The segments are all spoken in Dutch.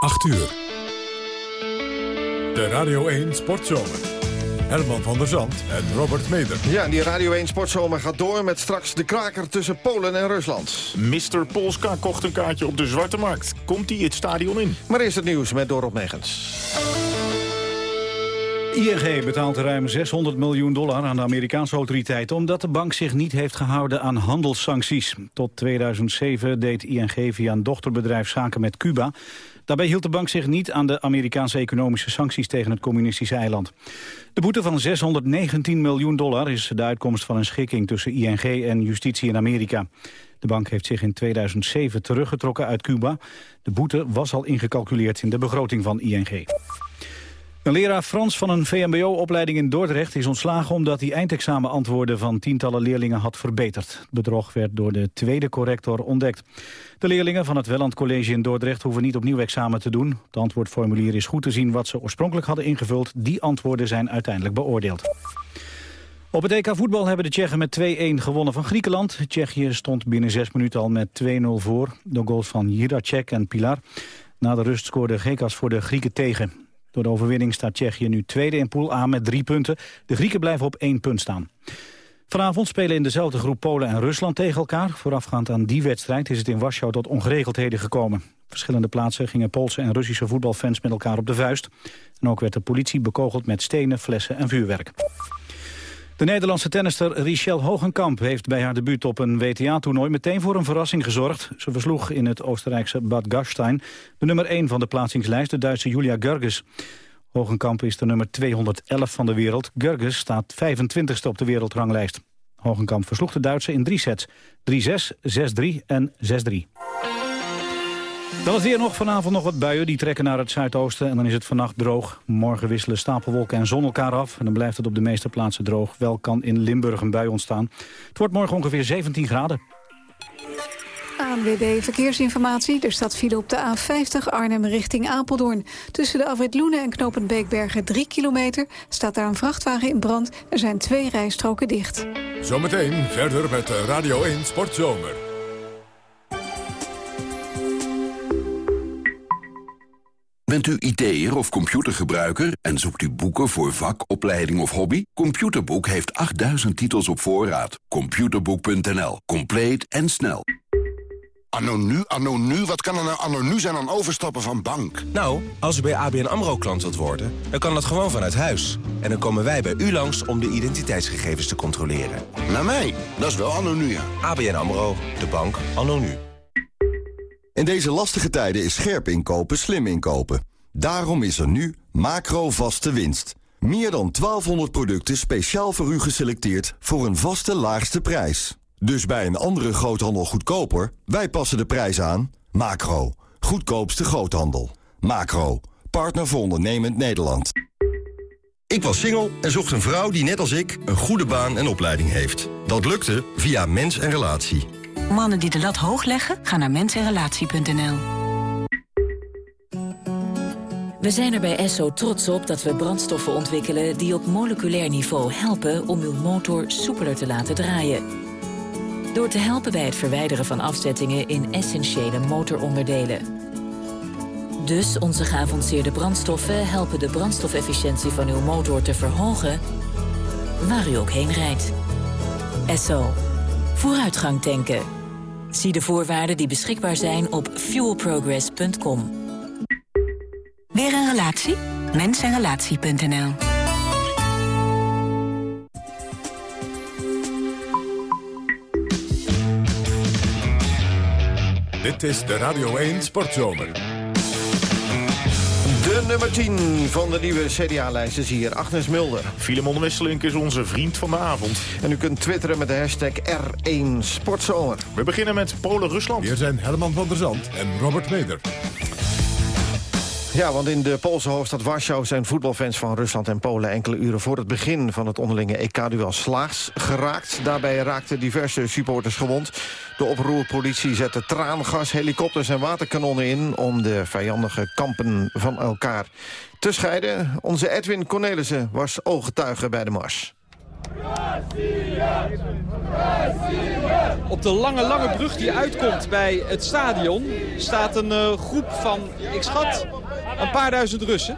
8 uur. De Radio 1 Sportzomer. Herman van der Zand en Robert Meder. Ja, die Radio 1 Sportzomer gaat door met straks de kraker tussen Polen en Rusland. Mr. Polska kocht een kaartje op de Zwarte Markt. Komt hij het stadion in? Maar eerst het nieuws met Dorot Megens. ING betaalt ruim 600 miljoen dollar aan de Amerikaanse autoriteiten... omdat de bank zich niet heeft gehouden aan handelssancties. Tot 2007 deed ING via een dochterbedrijf zaken met Cuba. Daarbij hield de bank zich niet aan de Amerikaanse economische sancties... tegen het communistische eiland. De boete van 619 miljoen dollar is de uitkomst van een schikking... tussen ING en justitie in Amerika. De bank heeft zich in 2007 teruggetrokken uit Cuba. De boete was al ingecalculeerd in de begroting van ING. Een leraar Frans van een VMBO-opleiding in Dordrecht is ontslagen omdat hij eindexamenantwoorden van tientallen leerlingen had verbeterd. Het bedrog werd door de tweede corrector ontdekt. De leerlingen van het Welland College in Dordrecht hoeven niet opnieuw examen te doen. Het antwoordformulier is goed te zien wat ze oorspronkelijk hadden ingevuld. Die antwoorden zijn uiteindelijk beoordeeld. Op het EK voetbal hebben de Tsjechen met 2-1 gewonnen van Griekenland. Tsjechië stond binnen zes minuten al met 2-0 voor. Door goals van Jiracek en Pilar. Na de rust scoorde Gekas voor de Grieken tegen. Door de overwinning staat Tsjechië nu tweede in pool A met drie punten. De Grieken blijven op één punt staan. Vanavond spelen in dezelfde groep Polen en Rusland tegen elkaar. Voorafgaand aan die wedstrijd is het in Warschau tot ongeregeldheden gekomen. Verschillende plaatsen gingen Poolse en Russische voetbalfans met elkaar op de vuist. En ook werd de politie bekogeld met stenen, flessen en vuurwerk. De Nederlandse tennister Richelle Hogenkamp heeft bij haar debuut op een WTA-toernooi meteen voor een verrassing gezorgd. Ze versloeg in het Oostenrijkse Bad Gastein de nummer 1 van de plaatsingslijst, de Duitse Julia Gerges. Hogenkamp is de nummer 211 van de wereld. Gerges staat 25ste op de wereldranglijst. Hogenkamp versloeg de Duitse in drie sets. 3-6, 6-3 en 6-3. Dan het weer nog vanavond nog wat buien. Die trekken naar het zuidoosten en dan is het vannacht droog. Morgen wisselen stapelwolken en zon elkaar af. En dan blijft het op de meeste plaatsen droog. Wel kan in Limburg een bui ontstaan. Het wordt morgen ongeveer 17 graden. ANWB Verkeersinformatie. Er staat file op de A50 Arnhem richting Apeldoorn. Tussen de afrit Loenen en knooppunt Beekbergen 3 kilometer... staat daar een vrachtwagen in brand. Er zijn twee rijstroken dicht. Zometeen verder met Radio 1 Sportzomer. Bent u IT'er of computergebruiker en zoekt u boeken voor vak, opleiding of hobby? Computerboek heeft 8000 titels op voorraad. Computerboek.nl. Compleet en snel. Anno nu, anno nu, wat kan er nou anno nu zijn aan overstappen van bank? Nou, als u bij ABN AMRO klant wilt worden, dan kan dat gewoon vanuit huis. En dan komen wij bij u langs om de identiteitsgegevens te controleren. Naar mij? Dat is wel anno nu, ja. ABN AMRO, de bank anno nu. In deze lastige tijden is scherp inkopen slim inkopen. Daarom is er nu macro vaste winst. Meer dan 1200 producten speciaal voor u geselecteerd voor een vaste laagste prijs. Dus bij een andere groothandel goedkoper, wij passen de prijs aan. Macro, goedkoopste groothandel. Macro, partner voor ondernemend Nederland. Ik was single en zocht een vrouw die net als ik een goede baan en opleiding heeft. Dat lukte via Mens en Relatie. Mannen die de lat hoog leggen, gaan naar mensenrelatie.nl. We zijn er bij Esso trots op dat we brandstoffen ontwikkelen... die op moleculair niveau helpen om uw motor soepeler te laten draaien. Door te helpen bij het verwijderen van afzettingen in essentiële motoronderdelen. Dus onze geavanceerde brandstoffen helpen de brandstofefficiëntie van uw motor te verhogen... waar u ook heen rijdt. Esso. Vooruitgang tanken. Zie de voorwaarden die beschikbaar zijn op fuelprogress.com. Weer een relatie? Mensenrelatie.nl Dit is de Radio 1 Sportzomer. De nummer 10 van de nieuwe CDA-lijst is hier, Agnes Mulder. Filemon Wesselink is onze vriend van de avond. En u kunt twitteren met de hashtag R1 Sportzomer. We beginnen met Polen-Rusland. Hier zijn Herman van der Zand en Robert Meder. Ja, want in de Poolse hoofdstad Warschau zijn voetbalfans van Rusland en Polen... enkele uren voor het begin van het onderlinge EK-duel slaags geraakt. Daarbij raakten diverse supporters gewond. De oproerpolitie zette traangas, helikopters en waterkanonnen in... om de vijandige kampen van elkaar te scheiden. Onze Edwin Cornelissen was ooggetuige bij de mars. Op de lange, lange brug die uitkomt bij het stadion... staat een uh, groep van, ik schat, een paar duizend Russen.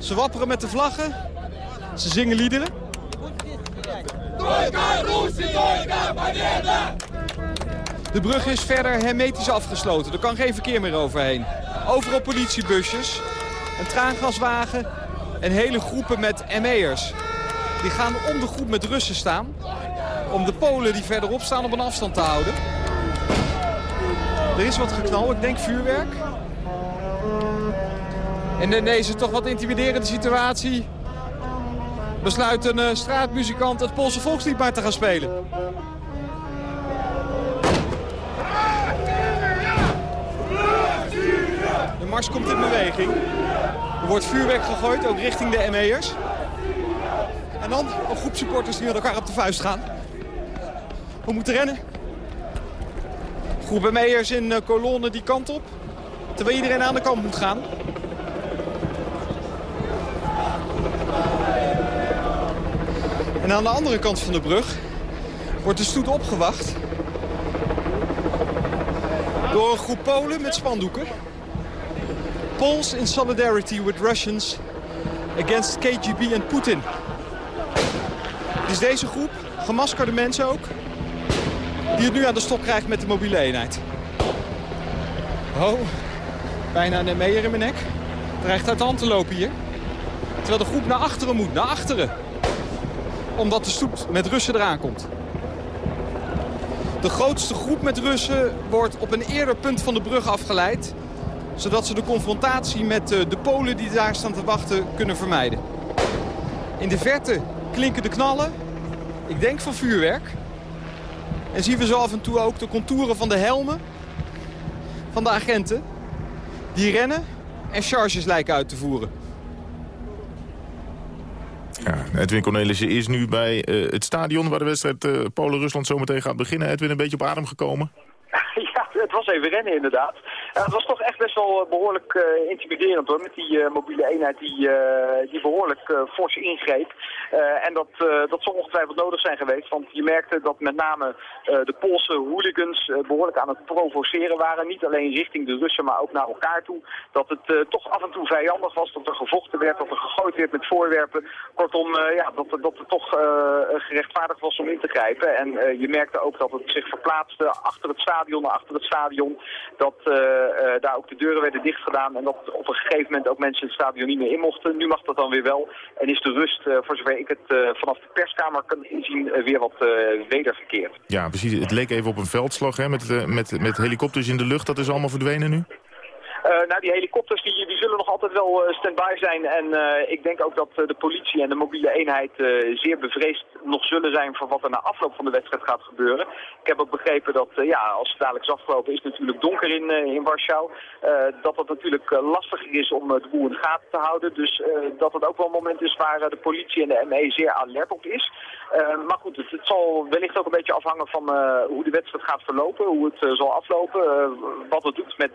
Ze wapperen met de vlaggen. Ze zingen liederen. De brug is verder hermetisch afgesloten. Er kan geen verkeer meer overheen. Overal politiebusjes, een traangaswagen en hele groepen met ME'ers. Die gaan om de groep met Russen staan. Om de Polen die verderop staan op een afstand te houden. Er is wat geknal, ik denk vuurwerk. En in deze toch wat intimiderende situatie... besluit een uh, straatmuzikant het Poolse volkslied maar te gaan spelen. De mars komt in beweging. Er wordt vuurwerk gegooid, ook richting de ME'ers. En dan een groep supporters die met elkaar op de vuist gaan. We moeten rennen. Groep ME'ers in uh, kolonnen die kant op. Terwijl iedereen aan de kant moet gaan. En aan de andere kant van de brug wordt de stoet opgewacht door een groep Polen met spandoeken. Poles in solidarity with Russians against KGB en Putin. Het is deze groep, gemaskerde mensen ook, die het nu aan de stok krijgt met de mobiele eenheid. Oh, bijna een meeër in mijn nek. Dreigt uit de hand te lopen hier. Terwijl de groep naar achteren moet, naar achteren. Omdat de stoet met Russen eraan komt. De grootste groep met Russen wordt op een eerder punt van de brug afgeleid zodat ze de confrontatie met eh, de Polen die daar staan te wachten kunnen vermijden. In de verte klinken de knallen, ik denk van vuurwerk. En zien we zo af en toe ook de contouren van de helmen van de agenten. Die rennen en charges lijken uit te voeren. Ja, Edwin Cornelissen is nu bij uh, het stadion waar de wedstrijd uh, Polen-Rusland zometeen gaat beginnen. Edwin, een beetje op adem gekomen? Ja, het was even rennen inderdaad. Het was toch echt best wel behoorlijk uh, intimiderend hoor, met die uh, mobiele eenheid die, die behoorlijk fors ingreep. en dat, dat zal ongetwijfeld nodig zijn geweest, want je merkte dat met name de Poolse hooligans behoorlijk aan het provoceren waren. Niet alleen richting de Russen, maar ook naar elkaar toe. Dat het toch af en toe vijandig was, dat er gevochten werd, dat er gegooid werd met voorwerpen. Kortom, ja, dat, dat het toch gerechtvaardigd was om in te grijpen. En je merkte ook dat het zich verplaatste achter het stadion, achter het stadion. Dat daar ook de deuren werden dichtgedaan en dat op een gegeven moment ook mensen het stadion niet meer in mochten. Nu mag dat dan weer wel en is de rust, uh, voor zover ik het vanaf de perskamer kan inzien, weer wat wederverkeerd. Ja, precies. Het leek even op een veldslag hè, met, met, met helikopters in de lucht. Dat is allemaal verdwenen nu? Uh, nou, die helikopters die, die zullen nog altijd wel uh, stand-by zijn. En uh, ik denk ook dat de politie en de mobiele eenheid zeer bevreesd nog zullen zijn voor wat er na afloop van de wedstrijd gaat gebeuren. Ik heb ook begrepen dat, ja, als het dadelijk is afgelopen, is het natuurlijk donker in, in Warschau. dat het natuurlijk lastiger is om de boel in gaten te houden. Dus dat het ook wel een moment is waar de politie en de ME zeer alert op is. maar goed, het, het, zal wellicht ook een beetje afhangen van hoe de wedstrijd gaat verlopen. Hoe het zal aflopen. wat het doet met,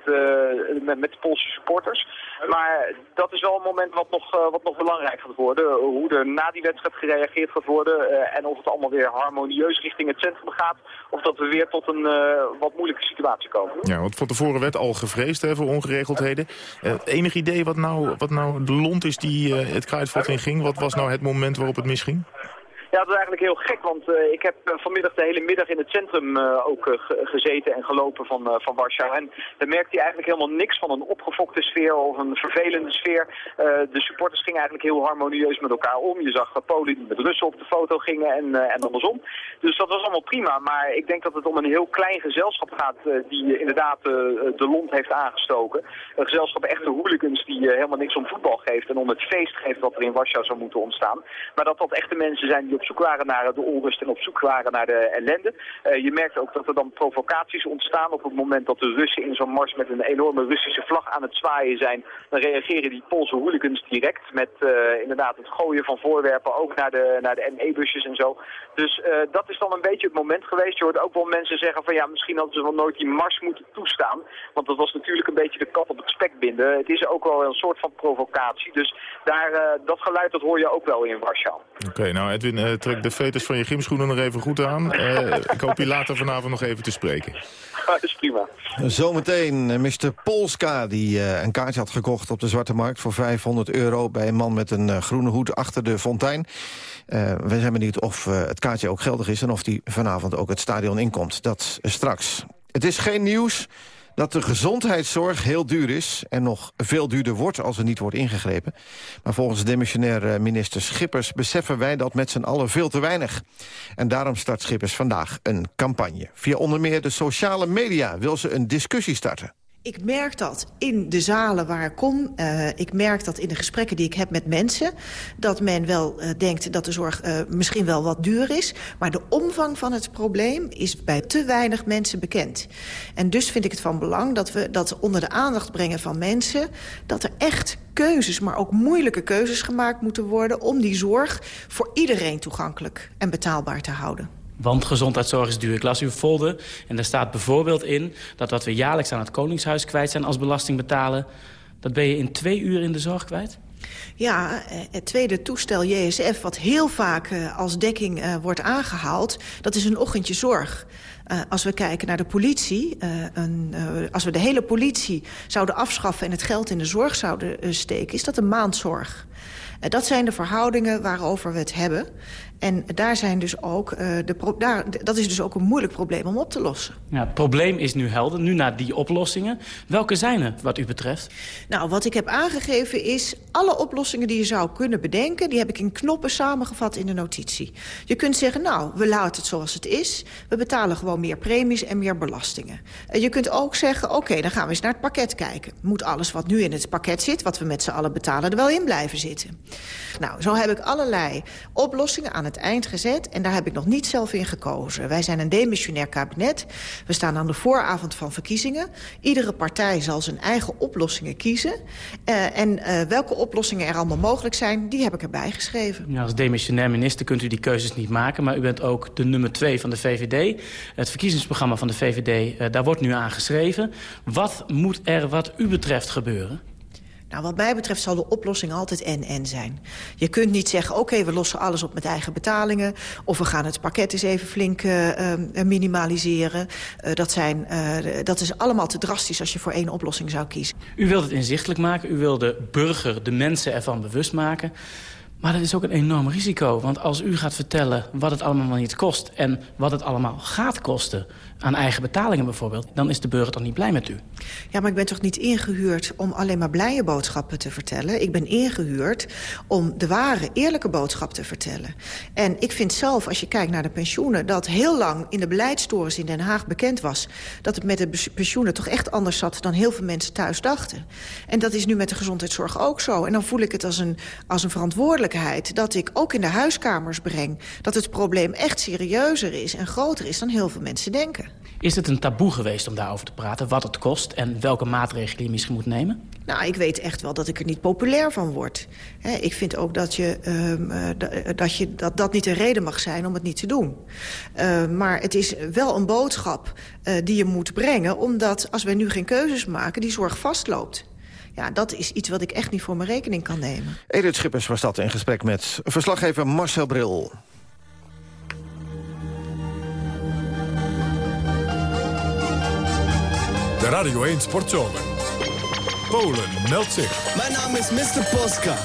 met met de Poolse supporters. Maar dat is wel een moment wat nog, uh, wat nog belangrijk gaat worden. Hoe er na die wedstrijd gereageerd gaat worden. Uh, en of het allemaal weer harmonieus richting het centrum gaat. Of dat we weer tot een wat moeilijke situatie komen. Ja, want van tevoren werd al gevreesd hè, voor ongeregeldheden. enig idee wat nou, wat nou de lont is die het kruidvat in ging? Wat was nou het moment waarop het misging? Ja, dat is eigenlijk heel gek, want uh, ik heb uh, vanmiddag de hele middag in het centrum uh, ook gezeten en gelopen van, van Warschau. En daar merkte hij eigenlijk helemaal niks van een opgefokte sfeer of een vervelende sfeer. de supporters gingen eigenlijk heel harmonieus met elkaar om. Je zag Polen die met Russen op de foto gingen en, en andersom. Dus dat was allemaal prima, maar ik denk dat het om een heel klein gezelschap gaat die inderdaad de lont heeft aangestoken. Een gezelschap echte hooligans die helemaal niks om voetbal geeft en om het feest geeft wat er in Warschau zou moeten ontstaan. Maar dat dat echte mensen zijn die op zoek waren naar de onrust en op zoek waren naar de ellende. Uh, je merkt ook dat er dan provocaties ontstaan op het moment dat de Russen in zo'n mars met een enorme Russische vlag aan het zwaaien zijn. Dan reageren die Poolse hooligans direct met uh, inderdaad het gooien van voorwerpen ook naar de, naar de ME-busjes en zo. Dus uh, dat is dan een beetje het moment geweest. Je hoort ook wel mensen zeggen van ja, misschien hadden ze wel nooit die mars moeten toestaan. Want dat was natuurlijk een beetje de kat op het spek binden. Het is ook wel een soort van provocatie. Dus daar, dat geluid dat hoor je ook wel in Warschau. Oké, nou Edwin, Uh, trek de veters van je gymschoenen nog even goed aan. Uh, ik hoop je later vanavond nog even te spreken. Dat is prima. Zometeen Mr. Polska, die uh, een kaartje had gekocht op de Zwarte Markt... voor 500 euro bij een man met een groene hoed achter de fontein. we zijn benieuwd of het kaartje ook geldig is... en of die vanavond ook het stadion inkomt. Dat straks. Het is geen nieuws dat de gezondheidszorg heel duur is... en nog veel duurder wordt als er niet wordt ingegrepen. Maar volgens demissionair minister Schippers... beseffen wij dat met z'n allen veel te weinig. En daarom start Schippers vandaag een campagne. Via onder meer de sociale media wil ze een discussie starten. Ik merk dat in de zalen waar ik kom. Uh, ik merk dat in de gesprekken die ik heb met mensen... dat men wel uh, denkt dat de zorg uh, misschien wel wat duur is. Maar de omvang van het probleem is bij te weinig mensen bekend. En dus vind ik het van belang dat we dat onder de aandacht brengen van mensen... dat er echt keuzes, maar ook moeilijke keuzes gemaakt moeten worden... om die zorg voor iedereen toegankelijk en betaalbaar te houden. Want gezondheidszorg is duur. Ik las uw folder en daar staat bijvoorbeeld in... dat wat we jaarlijks aan het Koningshuis kwijt zijn als belasting betalen... dat ben je in twee uur in de zorg kwijt? Ja, het tweede toestel JSF, wat heel vaak uh, als dekking uh, wordt aangehaald... dat is een ochtendje zorg. Als we kijken naar de politie, een, als we de hele politie zouden afschaffen... en het geld in de zorg zouden steken, is dat een maandzorg. Dat zijn de verhoudingen waarover we het hebben. En daar zijn dus ook, uh, de daar, dat is dus ook een moeilijk probleem om op te lossen. Ja, het probleem is nu helder, nu naar die oplossingen. Welke zijn er wat u betreft? Nou, wat ik heb aangegeven is... alle oplossingen die je zou kunnen bedenken... die heb ik in knoppen samengevat in de notitie. Je kunt zeggen, nou, we laten het zoals het is. We betalen gewoon meer premies en meer belastingen. En je kunt ook zeggen, oké, okay, dan gaan we eens naar het pakket kijken. Moet alles wat nu in het pakket zit, wat we met z'n allen betalen... er wel in blijven zitten? Nou, zo heb ik allerlei oplossingen aan het eind gezet. En daar heb ik nog niet zelf in gekozen. Wij zijn een demissionair kabinet. We staan aan de vooravond van verkiezingen. Iedere partij zal zijn eigen oplossingen kiezen. Uh, en uh, welke oplossingen er allemaal mogelijk zijn, die heb ik erbij geschreven. Ja, als demissionair minister kunt u die keuzes niet maken. Maar u bent ook de nummer twee van de VVD. Het verkiezingsprogramma van de VVD, uh, daar wordt nu aan geschreven. Wat moet er wat u betreft gebeuren? Nou, wat mij betreft zal de oplossing altijd en-en zijn. Je kunt niet zeggen, oké, we lossen alles op met eigen betalingen... of we gaan het pakket eens even flink uh, uh, minimaliseren. Uh, dat, zijn, dat is allemaal te drastisch als je voor één oplossing zou kiezen. U wilt het inzichtelijk maken, u wil de burger, de mensen ervan bewust maken... Maar dat is ook een enorm risico. Want als u gaat vertellen wat het allemaal niet kost... en wat het allemaal gaat kosten aan eigen betalingen bijvoorbeeld... dan is de burger toch niet blij met u? Ja, maar ik ben toch niet ingehuurd om alleen maar blije boodschappen te vertellen. Ik ben ingehuurd om de ware, eerlijke boodschap te vertellen. En ik vind zelf, als je kijkt naar de pensioenen... dat heel lang in de beleidstorens in Den Haag bekend was... dat het met de pensioenen toch echt anders zat dan heel veel mensen thuis dachten. En dat is nu met de gezondheidszorg ook zo. En dan voel ik het als een, als een verantwoordelijkheid... dat ik ook in de huiskamers breng... dat het probleem echt serieuzer is en groter is dan heel veel mensen denken. Is het een taboe geweest om daarover te praten? Wat het kost en welke maatregelen je misschien moet nemen? Nou, ik weet echt wel dat ik er niet populair van word. He, ik vind ook dat, je, um, uh, dat, je, dat dat niet een reden mag zijn om het niet te doen. Uh, maar het is wel een boodschap uh, die je moet brengen... omdat als wij nu geen keuzes maken, die zorg vastloopt. Ja, dat is iets wat ik echt niet voor mijn rekening kan nemen. Edith Schippers was dat in gesprek met verslaggever Marcel Bril. De Radio 1 Sportzomer. Polen meldt zich. Mijn naam is Mr. Polska.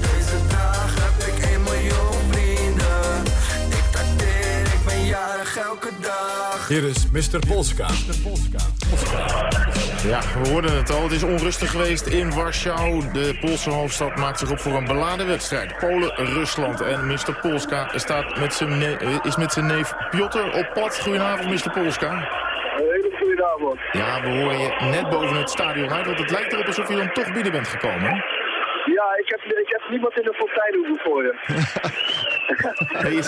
Deze dag heb ik 1 miljoen vrienden. Ik dateer, ik ben jarig elke dag. Hier is Mr. Polska. Mr. Polska. Ja, we hoorden het al. Het is onrustig geweest in Warschau. De Poolse hoofdstad maakt zich op voor een beladen wedstrijd. Polen-Rusland. En Mr. Polska staat met zijn is met zijn neef Piotr op pad. Goedenavond, Mr. Polska. Ja, we horen je net boven het stadion uit, want het lijkt erop alsof je dan toch binnen bent gekomen. Ja, ik heb, ik heb niemand in de fontein hoeven voor je. je,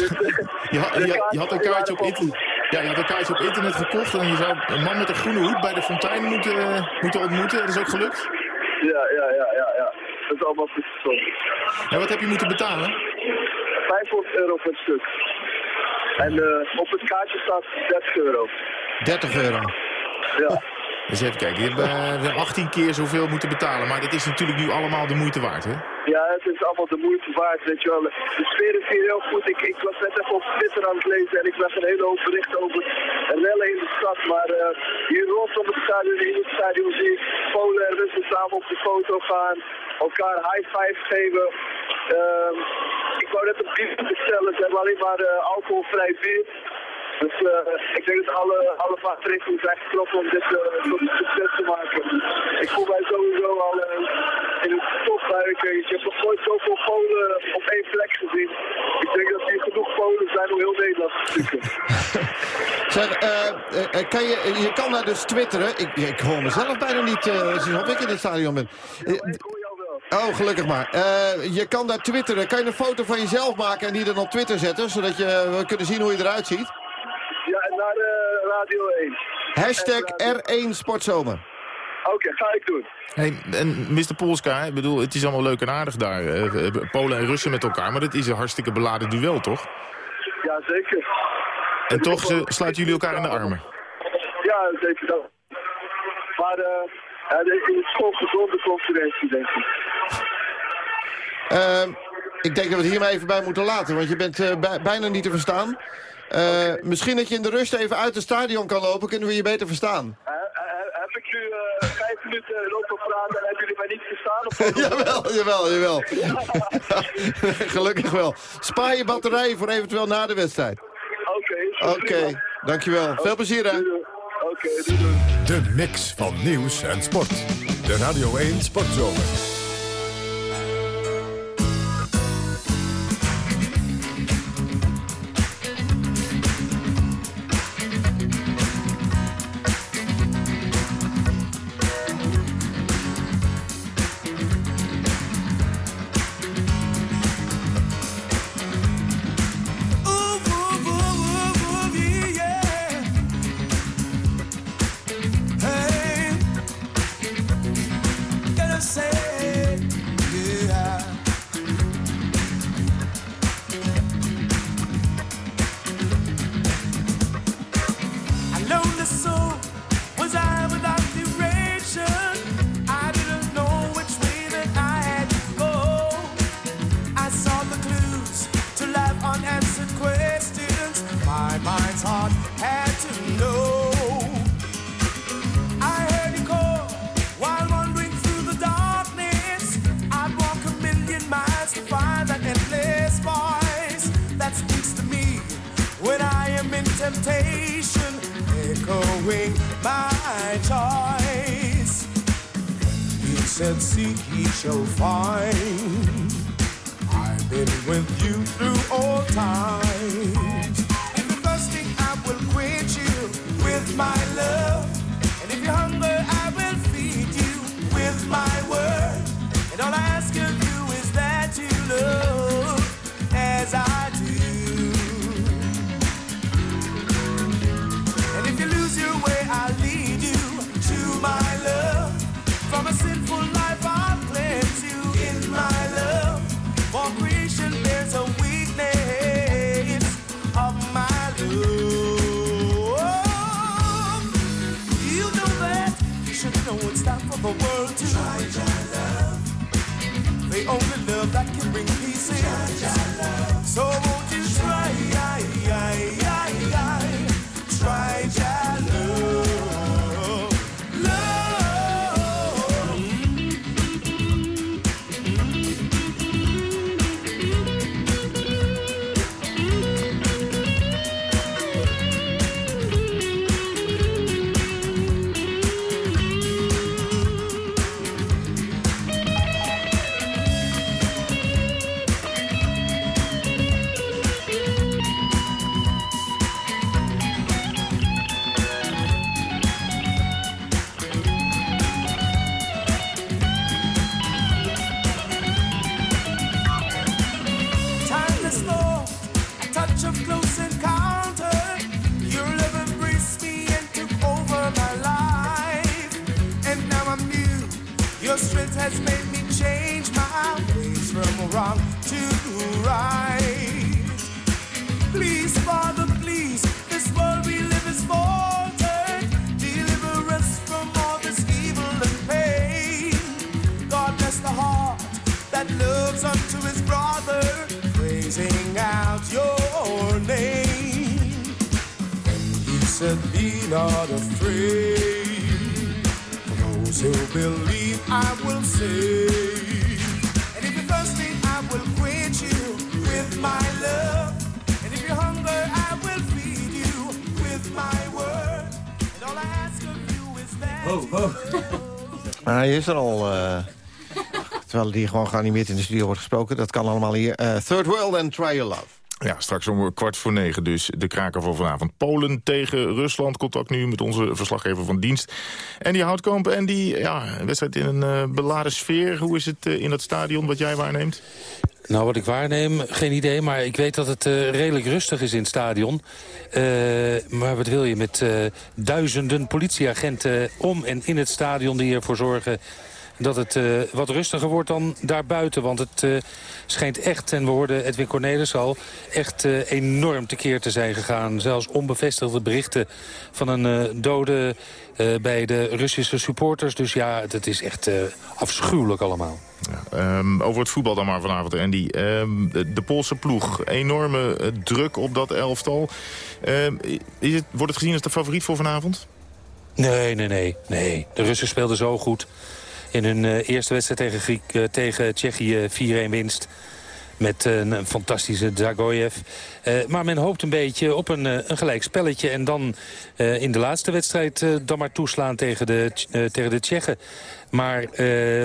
je, je, had een kaartje op internet. Ja, je had een kaartje op internet gekocht en je zou een man met een groene hoed bij de fontein moeten, uh, moeten ontmoeten. Dat is ook gelukt? Ja, ja, ja, ja, ja. Dat is allemaal goed gezonden. En wat heb je moeten betalen? 500 euro per stuk. En uh, op het kaartje staat 30 euro. 30 euro? Ja. Dus even kijken, je hebt eh, 18 keer zoveel moeten betalen. Maar dat is natuurlijk nu allemaal de moeite waard, hè? Ja, het is allemaal de moeite waard, weet je wel. De sfeer is hier heel goed. Ik, ik was net even op Twitter aan het lezen en ik zag een hele hoop berichten over rellen in de stad. Maar eh, hier rondom het stadion, in het stadion zie ik Polen en Russen samen op de foto gaan. Elkaar high five geven. Ehm, ik wou net een bier bestellen. Ze hebben alleen maar eh, alcoholvrij bier. Dus eh, ik denk dat alle, alle maatregelen zijn getroffen om dit eh, tot een succes te maken. Ik voel mij sowieso al eh, in het topbuiken. Ik heb nog nooit zoveel Polen op één plek gezien. Ik denk dat hier genoeg Polen zijn om heel Nederland te zoeken. Zeg, eh, eh, kan je, je kan daar dus twitteren. Ik, ik hoor mezelf bijna niet uh, of ik in het stadion ben. Oh, gelukkig maar. Eh, je kan daar twitteren. Kan je een foto van jezelf maken en die dan op Twitter zetten? Zodat je, we kunnen zien hoe je eruit ziet? Radio 1. Hashtag R1 Sportzomer. Oké, ga ik doen. Hey, en Mr. Polska, ik bedoel, het is allemaal leuk en aardig daar. eh, Polen en Russen met elkaar, maar dat is een hartstikke beladen duel, toch? Ja, zeker. En toch eh, sluiten jullie elkaar in de armen. Ja, zeker dat. Maar eh ja, dit is gewoon gezonde concurrentie, denk ik. Ehm, ik denk dat we het hier maar even bij moeten laten, want je bent eh, bij- bijna niet te verstaan. Eh, Misschien dat je in de rust even uit het stadion kan lopen, kunnen we je beter verstaan. Eh, eh, heb ik nu eh, vijf minuten lopen praten en hebben jullie mij niet verstaan? Of jawel, jawel, jawel. Gelukkig wel. Spaar je batterijen voor eventueel na de wedstrijd. Oké. Oké, dankjewel. Veel plezier, hè. Oké, doei doei. De mix van nieuws en sport. De Radio 1 Sportzomer. I will save. And if you're thirsty, I will quench you with my love. And if you're hungry, I will feed you with my word. And all I ask of you is that. Oh, oh. Hij is er al. Uh, terwijl die gewoon geanimeerd in de studio wordt gesproken. Dat kan allemaal hier. Uh, Third World and Try Your Love. Ja, straks om kwart voor negen dus de kraker van vanavond. Polen tegen Rusland. Contact nu met onze verslaggever van dienst. En die Houtkamp en die ja, wedstrijd in een uh, beladen sfeer. Hoe is het uh, in dat stadion wat jij waarneemt? Nou, wat ik waarneem, geen idee. Maar ik weet dat het uh, redelijk rustig is in het stadion. Maar wat wil je met duizenden politieagenten om en in het stadion... die ervoor zorgen dat het uh, wat rustiger wordt dan daarbuiten. Want het uh, schijnt echt, en we hoorden Edwin Cornelis al... echt uh, enorm tekeer te zijn gegaan. Zelfs onbevestigde berichten van een dode bij de Russische supporters. Dus ja, het is echt afschuwelijk allemaal. Ja, um, over het voetbal dan maar vanavond, Andy. Um, de, Poolse ploeg, enorme druk op dat elftal. Um, is het, wordt het gezien als de favoriet voor vanavond? Nee, nee, nee. nee. De Russen speelden zo goed. In hun uh, eerste wedstrijd tegen, Griek, uh, tegen Tsjechië 4-1 winst. Met een fantastische Zagoyev. Maar men hoopt een beetje op een, een gelijk spelletje. En dan in de laatste wedstrijd dan maar toeslaan tegen de, tegen de Tsjechen. Maar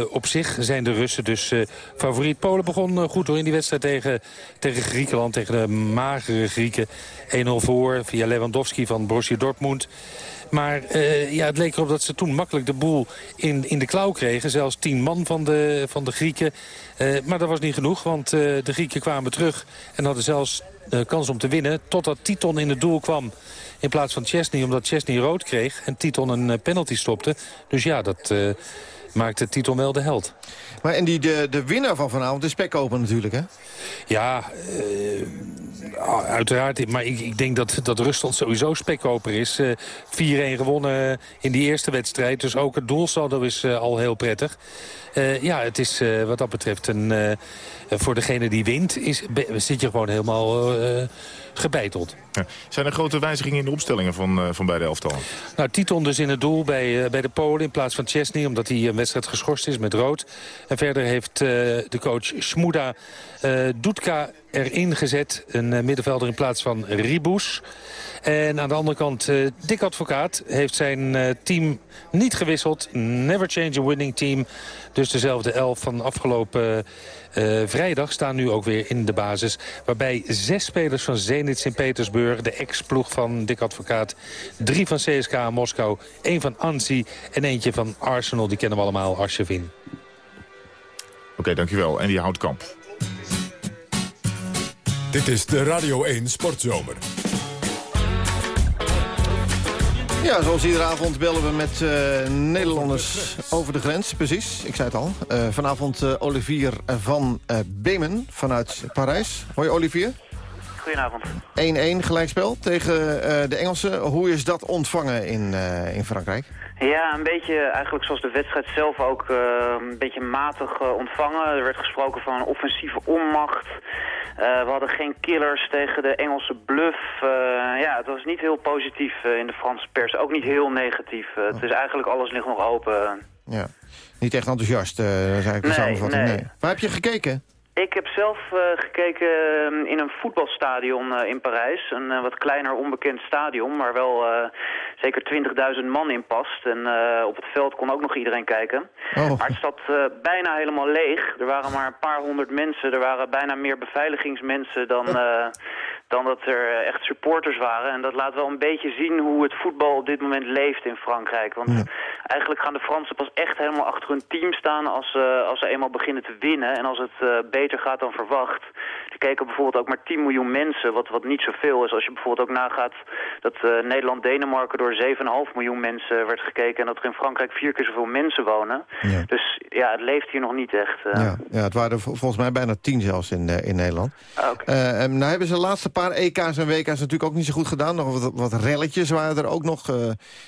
op zich zijn de Russen dus favoriet. Polen begon goed hoor in die wedstrijd tegen, tegen Griekenland. Tegen de magere Grieken. 1-0 voor via Lewandowski van Borussia Dortmund. Maar ja, het leek erop dat ze toen makkelijk de boel in, in de klauw kregen. Zelfs tien man van de, van de Grieken. Maar dat was niet genoeg, want de Grieken kwamen terug... en hadden zelfs kans om te winnen... totdat Titon in het doel kwam in plaats van Chesney... omdat Chesney rood kreeg en Titon een penalty stopte. Dus ja, dat maakte Titon wel de held. Maar en die, de, de winnaar van vanavond is Spekkoper natuurlijk, hè? Ja, uh, uiteraard. Maar ik, ik, denk dat, dat Rusland sowieso spekkoper is. Uh, 4-1 gewonnen in die eerste wedstrijd. Dus ook het doelsaldo is uh, al heel prettig. Ja, het is wat dat betreft een, voor degene die wint... Is, zit je gewoon helemaal gebeiteld. Ja. Zijn er grote wijzigingen in de opstellingen van, uh, van beide elftallen? Nou, Titon dus in het doel bij, uh, bij de Polen in plaats van Chesney... omdat hij een wedstrijd geschorst is met rood. En verder heeft de coach Smuda Dudka erin gezet. Een middenvelder in plaats van Ribus. En aan de andere kant, uh, Dick Advocaat heeft zijn uh, team niet gewisseld. Never change a winning team. Dus dezelfde elf van afgelopen vrijdag staan nu ook weer in de basis. Waarbij zes spelers van Zenit Sint-Petersburg, de ex-ploeg van Dick Advocaat... drie van CSK Moskou, één van Ansi en eentje van Arsenal. Die kennen we allemaal, Arsjevin. Oké, dankjewel. En die houdt kamp. Dit is de Radio 1 Sportzomer. Ja, zoals iedere avond bellen we met uh, Nederlanders over de grens. Precies, ik zei het al. Uh, vanavond uh, Olivier van Beemen vanuit Parijs. Hoi Olivier. Goedenavond. 1-1 gelijkspel tegen de Engelsen. Hoe is dat ontvangen in, in Frankrijk? Ja, een beetje eigenlijk zoals de wedstrijd zelf ook een beetje matig ontvangen. Er werd gesproken van een offensieve onmacht. Uh, we hadden geen killers tegen de Engelse bluff. Uh, ja, het was niet heel positief uh, in de Franse pers. Ook niet heel negatief. Het is eigenlijk alles ligt nog open. Ja, niet echt enthousiast, zei ik de nee, samenvatting. Nee. nee. Waar heb je gekeken? Ik heb zelf uh, gekeken in een voetbalstadion uh, in Parijs. Een uh, wat kleiner onbekend stadion, maar wel zeker 20.000 man in past. En op het veld kon ook nog iedereen kijken. Oh. Maar het zat bijna helemaal leeg. Er waren maar een paar honderd mensen. Er waren bijna meer beveiligingsmensen dan, dan dat er echt supporters waren. En dat laat wel een beetje zien hoe het voetbal op dit moment leeft in Frankrijk. Want ja. eigenlijk gaan de Fransen pas echt helemaal achter hun team staan als, als ze eenmaal beginnen te winnen. En als het beter gaat dan verwacht. Er keken bijvoorbeeld ook maar 10 miljoen mensen, wat, wat niet zoveel is. Als je bijvoorbeeld ook nagaat dat uh, Nederland-Denemarken door 7,5 miljoen mensen werd gekeken... en dat er in Frankrijk vier keer zoveel mensen wonen. Ja. Dus ja, het leeft hier nog niet echt. Uh. Ja, ja, het waren er volgens mij bijna 10 zelfs in, uh, in Nederland. Ah, okay. nou hebben ze de laatste paar EK's en WK's natuurlijk ook niet zo goed gedaan. Nog wat, wat relletjes waren er ook nog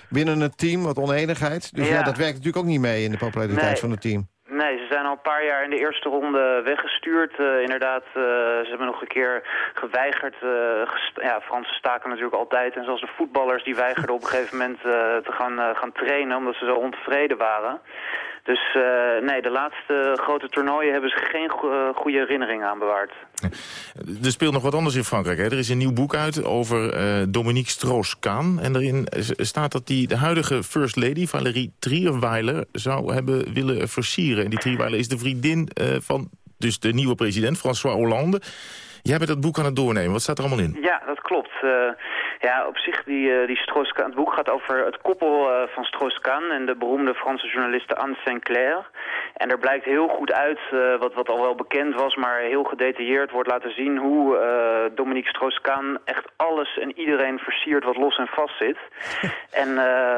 binnen het team, wat oneenigheid. Dus ja. ja. dat werkt natuurlijk ook niet mee in de populariteit nee. van het team. nee, ze zijn al een paar jaar in de eerste ronde weggestuurd. Uh, inderdaad, uh, ze hebben nog een keer geweigerd. Gest ja, Fransen staken natuurlijk altijd. En zoals de voetballers, die weigerden op een gegeven moment te gaan, gaan trainen... omdat ze zo ontevreden waren. Dus uh, nee, de laatste grote toernooien hebben ze geen goede herinneringen aan bewaard. Er speelt nog wat anders in Frankrijk. Hè? Er is een nieuw boek uit over uh, Dominique Strauss-Kaan. En daarin staat dat die de huidige First Lady, Valérie Trierweiler... zou hebben willen versieren. En die Trierweiler is de vriendin uh, van dus de nieuwe president, François Hollande. Jij bent dat boek aan het doornemen. Wat staat er allemaal in? Ja, dat klopt. Ja, op zich, die, uh, die Strauss-Kahn, het boek gaat over het koppel uh, van Strauss-Kahn en de beroemde Franse journaliste Anne Sinclair. En er blijkt heel goed uit, uh, wat, wat al wel bekend was, maar heel gedetailleerd wordt laten zien hoe Dominique Strauss-Kahn echt alles en iedereen versiert wat los en vast zit. en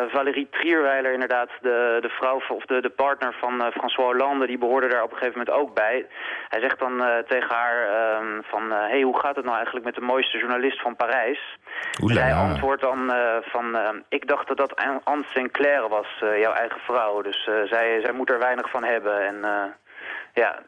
Valérie Trierweiler, inderdaad, de, de vrouw of de, de partner van François Hollande, die behoorde daar op een gegeven moment ook bij. Hij zegt dan tegen haar ehm, van, hé, hey, hoe gaat het nou eigenlijk met de mooiste journalist van Parijs? Zij antwoordt dan uh, van, uh, ik dacht dat dat Anne Sinclair was, uh, jouw eigen vrouw. Dus zij, zij moet er weinig van hebben. En ja...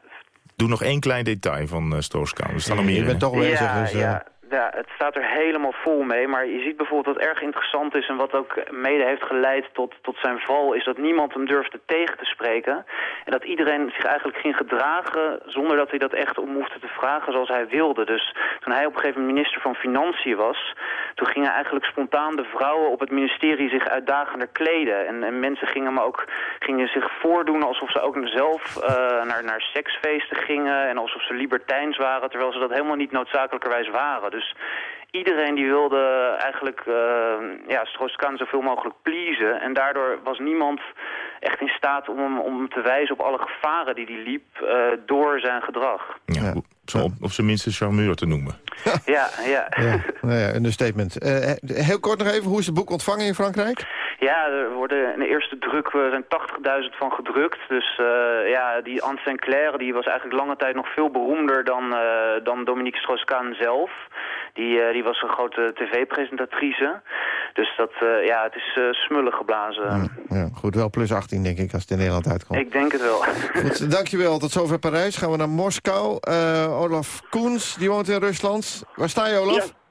Doe nog één klein detail van uh, staan nog meer. Je bent toch bezig. Ja, dus, ja. Ja, het staat er helemaal vol mee. Maar je ziet bijvoorbeeld wat erg interessant is... en wat ook mede heeft geleid tot, tot zijn val... is dat niemand hem durfde tegen te spreken. En dat iedereen zich eigenlijk ging gedragen... zonder dat hij dat echt om hoefde te vragen zoals hij wilde. Dus toen hij op een gegeven moment minister van Financiën was... toen gingen eigenlijk spontaan de vrouwen op het ministerie zich uitdagender kleden. En, en mensen gingen, maar ook, gingen zich voordoen alsof ze ook zelf uh, naar, naar seksfeesten gingen... en alsof ze libertijns waren... terwijl ze dat helemaal niet noodzakelijkerwijs waren. Dus iedereen die wilde eigenlijk uh, ja, Strauss-Kahn zoveel mogelijk pleasen. En daardoor was niemand echt in staat om, om te wijzen op alle gevaren die hij liep uh, door zijn gedrag. Ja, zo op, op zijn minste charmeur te noemen. ja, ja. ja, nou ja een statement. Uh, heel kort nog even, hoe is het boek ontvangen in Frankrijk? Ja, er worden in de eerste druk zijn 80.000 van gedrukt. Dus uh, ja, die Anne Sinclair die was eigenlijk lange tijd nog veel beroemder dan, uh, dan Dominique Strauss-Kahn zelf. Die, uh, die was een grote tv-presentatrice. Dus dat, ja, het is smullig geblazen. Ja, ja, goed, wel plus 18 denk ik als het in Nederland uitkomt. Ik denk het wel. Goed, dankjewel. Tot zover Parijs. Gaan we naar Moskou. Olaf Koens, die woont in Rusland. Waar sta je, Olaf? Ja.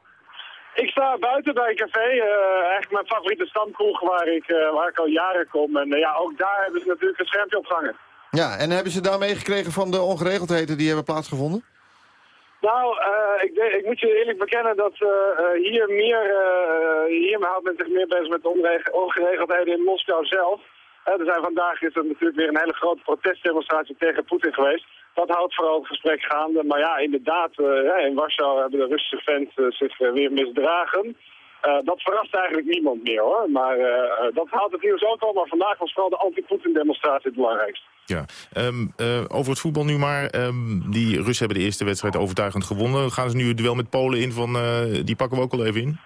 Ik sta buiten bij een café, uh, eigenlijk mijn favoriete stamkroeg waar ik, uh, waar ik al jaren kom. En uh, ja, ook daar hebben ze natuurlijk een schermpje opgehangen. Ja, en hebben ze daar meegekregen van de ongeregeldheden die hebben plaatsgevonden? Nou, ik, ik, moet je eerlijk bekennen dat hier meer, hier houdt men zich meer bezig met de ongeregeldheden in Moskou zelf. Er zijn vandaag is er natuurlijk weer een hele grote protestdemonstratie tegen Poetin geweest dat houdt vooral het gesprek gaande. Maar ja, inderdaad, uh, in Warschau hebben de Russische fans uh, zich uh, weer misdragen. dat verrast eigenlijk niemand meer hoor. Maar dat haalt het nieuws ook al. Maar vandaag was vooral de anti-Poetin-demonstratie het belangrijkste. Ja, um, over het voetbal nu maar. Um, die Russen hebben de eerste wedstrijd overtuigend gewonnen. Gaan ze nu het duel met Polen in van, die pakken we ook al even in?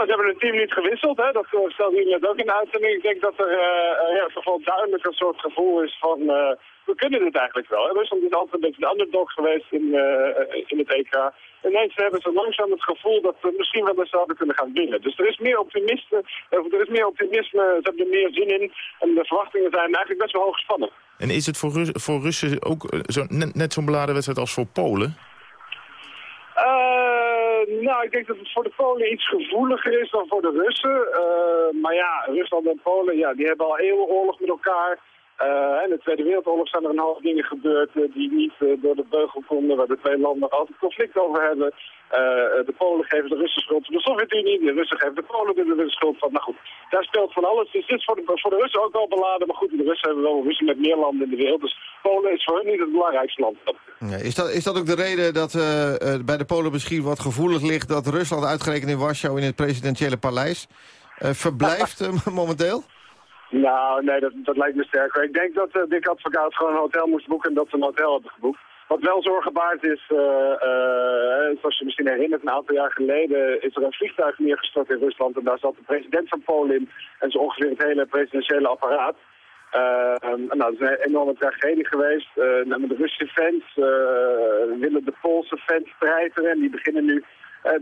Nou, ze hebben een team niet gewisseld, hè. dat stelde u net ook in de uitzending. Ik denk dat er uh, ja, toch wel duidelijk een soort gevoel is van... We kunnen dit eigenlijk wel. Rusland is altijd een beetje de underdog geweest in, in het EK. Ineens hebben ze langzaam het gevoel dat we misschien wel eens zouden kunnen gaan winnen. Dus er is meer optimisme, er is meer optimisme, ze hebben er meer zin in. En de verwachtingen zijn eigenlijk best wel hoog gespannen. En is het voor, voor Russen ook zo, net, net zo'n beladen wedstrijd als voor Polen? Uh, nou, ik denk dat het voor de Polen iets gevoeliger is dan voor de Russen. Uh, maar ja, Rusland en Polen, ja, die hebben al eeuwen oorlog met elkaar. Uh, in de Tweede Wereldoorlog zijn er een hoop dingen gebeurd uh, die niet uh, door de beugel konden, waar de twee landen altijd conflict over hebben. de Polen geven de Russen schuld van de Sovjet-Unie, de Russen geven de Polen de, de schuld van. Nou goed, daar speelt van alles. Dus dit is voor de, voor de Russen ook wel beladen, maar goed, de Russen hebben wel Russen met meer landen in de wereld. Dus Polen is voor hen niet het belangrijkste land. Is, dat, is dat ook de reden dat bij de Polen misschien wat gevoelig ligt dat Rusland uitgerekend in Warschau in het presidentiële paleis verblijft momenteel? Nou, nee, dat, dat lijkt me sterker. Ik denk dat uh, Dick Advocaat gewoon een hotel moest boeken en dat ze een hotel hebben geboekt. Wat wel zorgen baart is, uh, uh, zoals je misschien herinnert, een aantal jaar geleden is er een vliegtuig neergestort in Rusland. En daar zat de president van Polen in en zo ongeveer het hele presidentiële apparaat. nou, dat is een enorme tragedie geweest. Nou, de Russische fans willen de Poolse fans strijden en die beginnen nu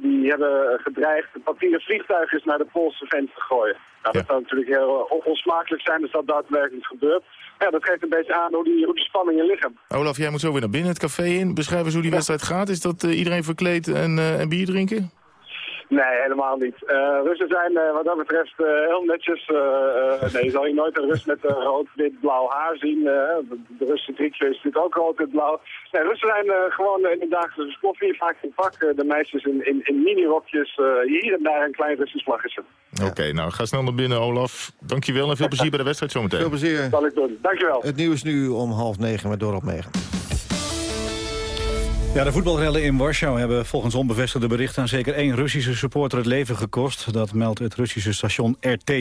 die hebben gedreigd papieren vliegtuigjes naar de Poolse fans te gooien. Nou, dat zou natuurlijk heel on- onsmakelijk zijn als dat daadwerkelijk gebeurt. Ja, dat geeft een beetje aan hoe die, hoe die spanningen liggen. Olaf, jij moet zo weer naar binnen het café in. Beschrijf eens hoe die wedstrijd gaat. Is dat eh, iedereen verkleed en, eh, en bier drinken? Nee, helemaal niet. Eh Russen zijn eh, wat dat betreft eh, heel netjes. eh, eh, nee, je zal hier nooit een Rus met eh, rood, wit, blauw haar zien. eh, de, Russen driekje is natuurlijk ook rood, wit, blauw. Nee, Russen zijn eh, gewoon in de dagelijkse hier vaak in pak. Eh, de meisjes in, in, in mini-rokjes. eh, hier en daar een klein Russisch vlaggetje. Oké, nou ga snel naar binnen, Olaf. Dankjewel en veel plezier bij de wedstrijd zometeen. Veel plezier. Zal ik doen. Dankjewel. Het nieuws nu om half negen met Dorot Megen. Ja, de voetbalrellen in Warschau hebben volgens onbevestigde berichten... aan zeker één Russische supporter het leven gekost. Dat meldt het Russische station RT.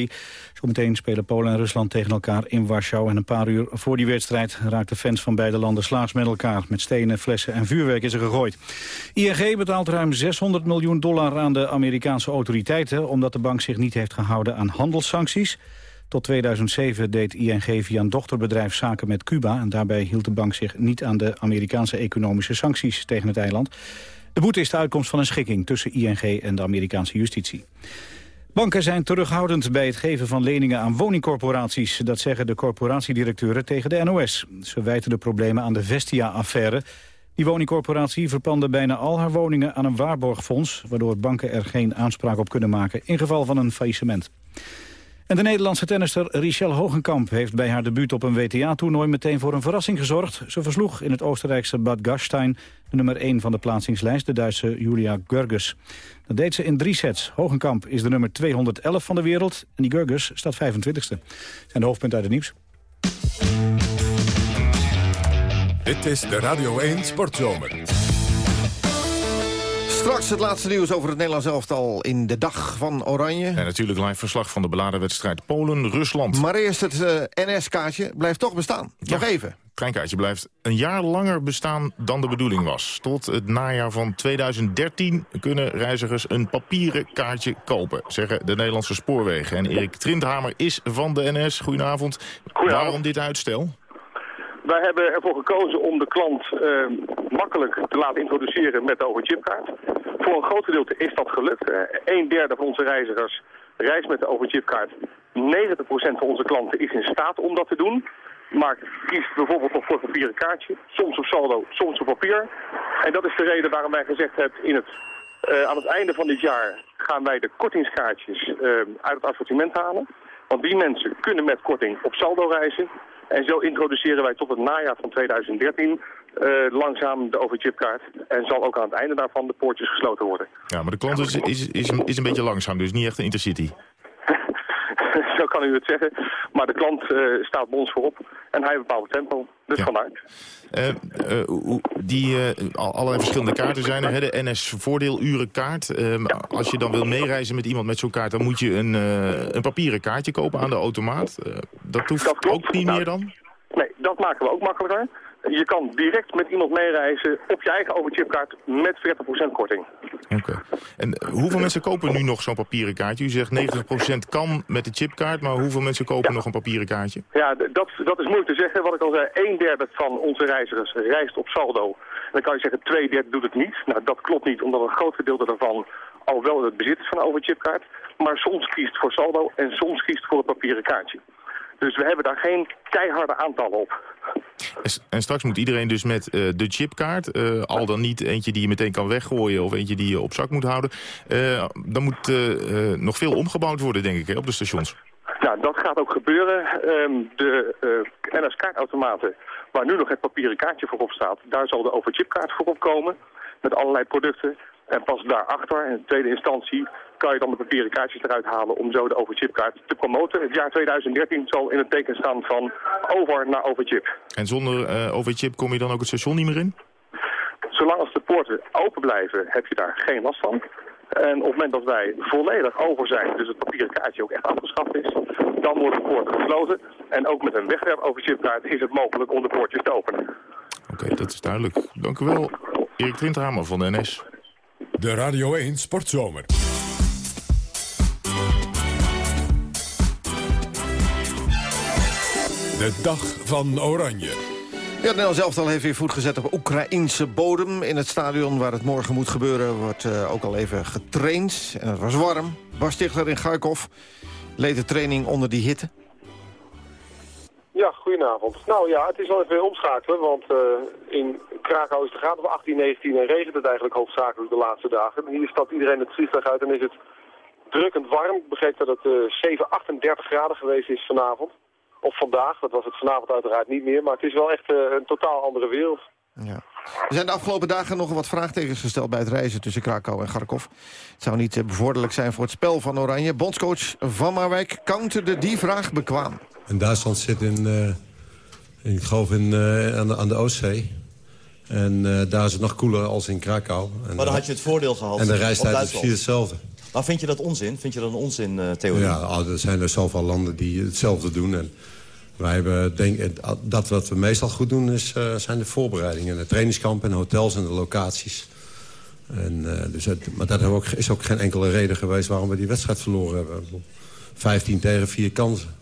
Zometeen spelen Polen en Rusland tegen elkaar in Warschau. En een paar uur voor die wedstrijd raakten fans van beide landen slaags met elkaar. Met stenen, flessen en vuurwerk is er gegooid. ING betaalt ruim 600 miljoen dollar aan de Amerikaanse autoriteiten... omdat de bank zich niet heeft gehouden aan handelssancties... Tot 2007 deed ING via een dochterbedrijf zaken met Cuba... en daarbij hield de bank zich niet aan de Amerikaanse economische sancties tegen het eiland. De boete is de uitkomst van een schikking tussen ING en de Amerikaanse justitie. Banken zijn terughoudend bij het geven van leningen aan woningcorporaties. Dat zeggen de corporatiedirecteuren tegen de NOS. Ze wijten de problemen aan de Vestia-affaire. Die woningcorporatie verpandde bijna al haar woningen aan een waarborgfonds... waardoor banken er geen aanspraak op kunnen maken in geval van een faillissement. En de Nederlandse tennister Richelle Hogenkamp heeft bij haar debuut op een WTA-toernooi meteen voor een verrassing gezorgd. Ze versloeg in het Oostenrijkse Bad Gastein de nummer 1 van de plaatsingslijst, de Duitse Julia Görges. Dat deed ze in drie sets. Hogenkamp is de nummer 211 van de wereld en die Görges staat 25ste. Zijn de hoofdpunten uit het nieuws. Dit is de Radio 1 Sportzomer. Straks het laatste nieuws over het Nederlands elftal in de dag van Oranje. En natuurlijk live verslag van de beladen wedstrijd Polen-Rusland. Maar eerst het eh, NS-kaartje blijft toch bestaan. Nog even. Het treinkaartje blijft een jaar langer bestaan dan de bedoeling was. Tot het najaar van 2013 kunnen reizigers een papieren kaartje kopen, zeggen de Nederlandse spoorwegen. En Erik Trindhamer is van de NS. Goedenavond. Waarom dit uitstel? Wij hebben ervoor gekozen om de klant eh, makkelijk te laten introduceren met de overchipkaart. Voor een groot gedeelte is dat gelukt. Eh, een derde van onze reizigers reist met de overchipkaart. 90% van onze klanten is in staat om dat te doen. Maar kiest bijvoorbeeld nog voor papieren kaartje. Soms op saldo, soms op papier. En dat is de reden waarom wij gezegd hebben in het, eh, aan het einde van dit jaar gaan wij de kortingskaartjes eh, uit het assortiment halen. Want die mensen kunnen met korting op saldo reizen. En zo introduceren wij tot het najaar van 2013 eh, langzaam de overchipkaart. En zal ook aan het einde daarvan de poortjes gesloten worden. Ja, maar de klant is, is, is, is een beetje langzaam, dus niet echt een intercity. zo kan u het zeggen. Maar de klant eh, staat bij ons voorop en hij bepaalt het tempo. Dus vandaar. Eh, eh, die eh, al- allerlei verschillende kaarten zijn er. Hè? De NS voordeelurenkaart. Eh, als je dan wil meereizen met iemand met zo'n kaart... dan moet je een, een papieren kaartje kopen aan de automaat. Dat hoeft ook niet meer dan? Nee, dat maken we ook makkelijker. Je kan direct met iemand meereizen op je eigen overchipkaart met 40% korting. Oké. En hoeveel mensen kopen nu nog zo'n papieren kaartje? U zegt 90% kan met de chipkaart, maar hoeveel mensen kopen nog een papieren kaartje? Ja, dat, dat is moeilijk te zeggen. Wat ik al zei, een derde van onze reizigers reist op saldo. En dan kan je zeggen, twee derde doet het niet. Nou, dat klopt niet, omdat een groot gedeelte daarvan al wel in het bezit is van een overchipkaart. Maar soms kiest voor saldo en soms kiest voor het papieren kaartje. Dus we hebben daar geen keiharde aantallen op. En, straks moet iedereen dus met eh, de chipkaart, eh, al dan niet eentje die je meteen kan weggooien of eentje die je op zak moet houden. eh, dan moet nog veel omgebouwd worden, denk ik, hè, op de stations. Nou, dat gaat ook gebeuren. Ehm, de NS-kaartautomaten, waar nu nog het papieren kaartje voorop staat, daar zal de overchipkaart voorop komen. Met allerlei producten. En pas daarachter, in tweede instantie, kan je dan de papieren kaartjes eruit halen om zo de overchipkaart te promoten. Het jaar 2013 zal in het teken staan van over naar overchip. En zonder eh overchip kom je dan ook het station niet meer in? Zolang als de poorten open blijven, heb je daar geen last van. En op het moment dat wij volledig over zijn, dus het papieren kaartje ook echt afgeschaft is, dan worden de poorten gesloten. En ook met een wegwerp overchipkaart is het mogelijk om de poortjes te openen. Oké, dat is duidelijk. Dank u wel, Erik Trindhamer van de NS. De Radio 1 Sportzomer. De dag van Oranje. Ja, Nederland zelf al heeft weer voet gezet op Oekraïnse bodem. In het stadion waar het morgen moet gebeuren wordt uh, ook al even getraind. En het was warm. Bas Stigler in Kharkov leed de training onder die hitte. Ja, goedenavond. Nou ja, het is wel even omschakelen, want uh, in Krakau is de graad of 18, 19 en regent het eigenlijk hoofdzakelijk de laatste dagen. Hier stapt iedereen het vliegtuig uit en is het drukkend warm. Ik begreep dat het uh, 7, 38 graden geweest is vanavond. Of vandaag, dat was het vanavond uiteraard niet meer. Maar het is wel echt uh, een totaal andere wereld. Ja. Er zijn de afgelopen dagen nog wat vraagtekens gesteld bij het reizen tussen Krakau en Kharkov. Het zou niet bevorderlijk zijn voor het spel van Oranje. Bondscoach Van Marwijk counterde die vraag bekwaam. En Duitsland zit in, in ik geloof in, aan, de, aan de Oostzee. En daar is het nog koeler als in Krakau. En, maar dan had je het voordeel gehad. En de reistijd is precies hetzelfde. Maar vind je dat onzin? Vind je dat een onzin, uh, theorie? Ja, oh, er zijn er zoveel landen die hetzelfde doen. En wij hebben, denk, dat wat we meestal goed doen is, uh, zijn de voorbereidingen. De trainingskampen en hotels en de locaties. En, uh, dus het, maar dat ook, is ook geen enkele reden geweest waarom we die wedstrijd verloren hebben. 15 tegen 4 kansen.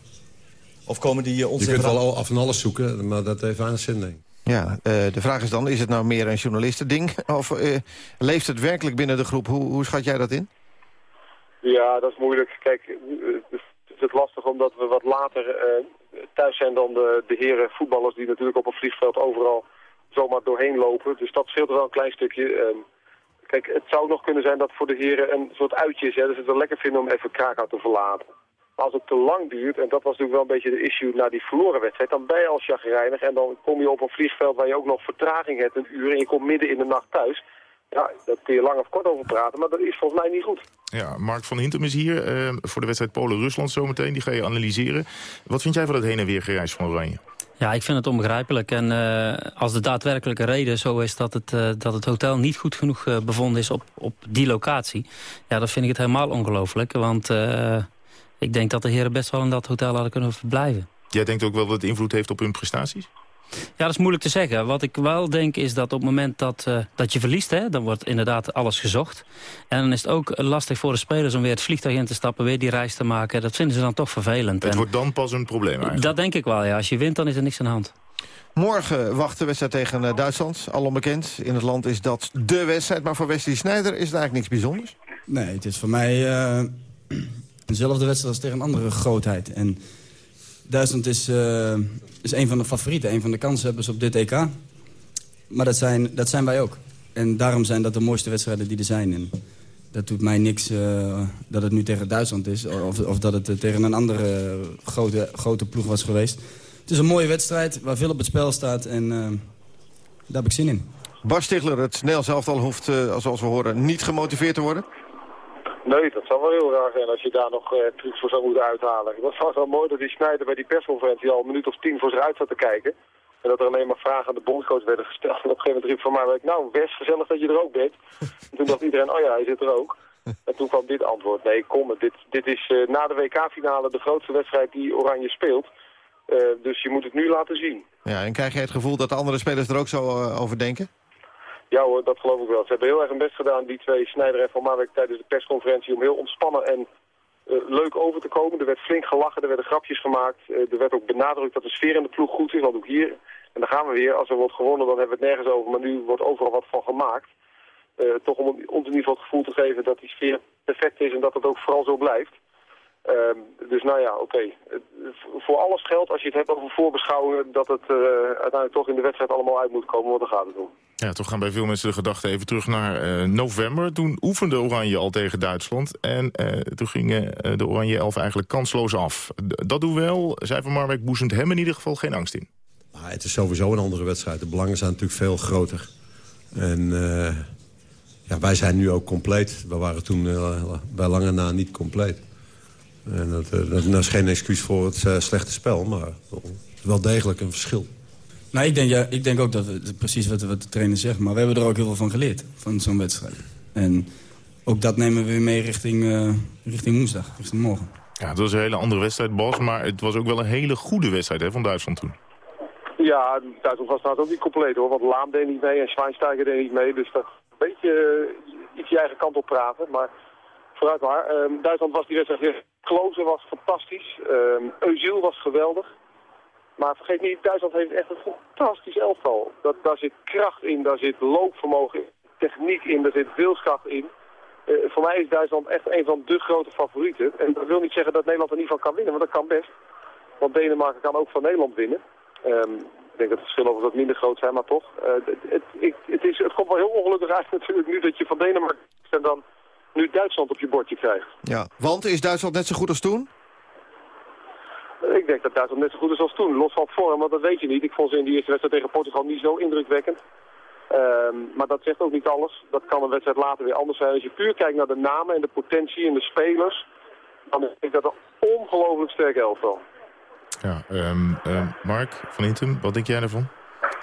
Of komen die onzin... Je kunt wel af en alles zoeken, maar dat heeft weinig zin, denk ik. Ja, uh, de vraag is dan, is het nou meer een journalistending? Of leeft het werkelijk binnen de groep? Hoe, hoe schat jij dat in? Ja, dat is moeilijk. Kijk, het is het lastig omdat we wat later uh, thuis zijn dan de, de heren voetballers... die natuurlijk op een vliegveld overal zomaar doorheen lopen. Dus dat scheelt er wel een klein stukje. Uh, kijk, het zou nog kunnen zijn dat voor de heren een soort uitje is. Hè, dat ze het wel lekker vinden om even Krakau te verlaten. Maar als het te lang duurt, en dat was natuurlijk wel een beetje de issue na die verloren wedstrijd... dan ben je al chagrijnig en dan kom je op een vliegveld waar je ook nog vertraging hebt, een uur... en je komt midden in de nacht thuis... Ja, daar kun je lang of kort over praten, maar dat is volgens mij niet goed. Ja, Mark van Hintem is hier uh, voor de wedstrijd Polen-Rusland zometeen. Die ga je analyseren. Wat vind jij van het heen en weer gereis van Oranje? Ja, ik vind het onbegrijpelijk. En uh, als de daadwerkelijke reden zo is dat het, uh, dat het hotel niet goed genoeg uh, bevonden is op, op die locatie... ja, dan vind ik het helemaal ongelooflijk. Want ik denk dat de heren best wel in dat hotel hadden kunnen verblijven. Jij denkt ook wel dat het invloed heeft op hun prestaties? Ja, dat is moeilijk te zeggen. Wat ik wel denk is dat op het moment dat, uh, dat je verliest... Hè, dan wordt inderdaad alles gezocht. En dan is het ook lastig voor de spelers om weer het vliegtuig in te stappen... weer die reis te maken. Dat vinden ze dan toch vervelend. Het en wordt dan pas een probleem eigenlijk. Dat denk ik wel, ja. Als je wint, dan is er niks aan de hand. Morgen wacht de wedstrijd tegen uh, Duitsland. Al onbekend. In het land is dat de wedstrijd. Maar voor Wesley Sneijder is het eigenlijk niks bijzonders. Nee, het is voor mij uh, dezelfde wedstrijd als tegen een andere grootheid. En Duitsland is, uh, is een van de favorieten, een van de kanshebbers op dit EK. Maar dat zijn, dat zijn wij ook. En daarom zijn dat de mooiste wedstrijden die er zijn. En dat doet mij niks uh, dat het nu tegen Duitsland is... of, of dat het tegen een andere grote, grote ploeg was geweest. Het is een mooie wedstrijd waar veel op het spel staat en daar heb ik zin in. Bas Stigler, het Nederlands elftal hoeft, zoals we horen, niet gemotiveerd te worden? Nee, dat zou wel heel raar zijn als je daar nog uh, trucs voor zou moeten uithalen. Dat was wel mooi dat die Snijder bij die persconferentie al een minuut of tien voor zich uit zat te kijken. En dat er alleen maar vragen aan de bondscoach werden gesteld. En op een gegeven moment riep van mij, nou Wes, gezellig dat je er ook bent. En toen dacht iedereen, oh ja, hij zit er ook. En toen kwam dit antwoord, nee kom, dit, dit is uh, na de WK-finale de grootste wedstrijd die Oranje speelt. Uh, dus je moet het nu laten zien. Ja, en krijg jij het gevoel dat de andere spelers er ook zo over denken? Ja hoor, dat geloof ik wel. Ze hebben heel erg hun best gedaan, die twee Snijder en Van Marwijk, tijdens de persconferentie... om heel ontspannen en uh, leuk over te komen. Er werd flink gelachen, er werden grapjes gemaakt. Uh, er werd ook benadrukt dat de sfeer in de ploeg goed is, want ook hier... en dan gaan we weer, als er wordt gewonnen, dan hebben we het nergens over... maar nu wordt overal wat van gemaakt. Uh, toch om ons in ieder geval het gevoel te geven dat die sfeer perfect is... en dat het ook vooral zo blijft. Uh, dus nou ja, oké. Voor alles geldt, als je het hebt over voorbeschouwingen... dat het uiteindelijk toch in de wedstrijd allemaal uit moet komen, want dan gaat het om. Ja, toch gaan bij veel mensen de gedachten even terug naar uh, november. Toen oefende Oranje al tegen Duitsland. En uh, toen gingen de Oranje elf eigenlijk kansloos af. Dat doen wel, zei Van Marwijk, boezemt hem in ieder geval geen angst in. Maar het is sowieso een andere wedstrijd. De belangen zijn natuurlijk veel groter. En ja, wij zijn nu ook compleet. We waren toen bij lange na niet compleet. En dat, dat, dat, is geen excuus voor het slechte spel, maar wel degelijk een verschil. Nou, ik denk, ja, ik denk ook dat het precies wat, wat de trainer zegt. Maar we hebben er ook heel veel van geleerd, van zo'n wedstrijd. En ook dat nemen we weer mee richting, uh, richting woensdag, richting morgen. Ja, het was een hele andere wedstrijd, Bas. Maar het was ook wel een hele goede wedstrijd hè, van Duitsland toen. Ja, Duitsland was trouwens ook niet compleet hoor. Want Laam deed niet mee en Schweinsteiger deed niet mee. Dus dat een beetje uh, iets je eigen kant op praten. Maar vooruit maar. Uh, Duitsland was die wedstrijd weer Klozen was fantastisch. Uh, Eusiel was geweldig. Maar vergeet niet, Duitsland heeft echt een fantastisch elftal. Dat, daar zit kracht in, daar zit loopvermogen in, techniek in, daar zit wilskracht in. Eh, voor mij is Duitsland echt een van de grote favorieten. En dat wil niet zeggen dat Nederland er niet van kan winnen, want dat kan best. Want Denemarken kan ook van Nederland winnen. Ehm, ik denk dat het verschil over wat minder groot zijn, maar toch. Eh, het, het, het, is, het komt wel heel ongelukkig uit natuurlijk nu dat je van Denemarken en dan nu Duitsland op je bordje krijgt. Ja, want is Duitsland net zo goed als toen? Eh, Ik denk dat Duitsland net zo goed is als toen. Los van vorm, want dat weet je niet. Ik vond ze in die eerste wedstrijd tegen Portugal niet zo indrukwekkend. Ehm, maar dat zegt ook niet alles. Dat kan een wedstrijd later weer anders zijn. Als je puur kijkt naar de namen en de potentie en de spelers... dan denk ik dat een ongelooflijk sterk elftal. Ja, ehm, ehm, Mark van Hintem, wat denk jij ervan?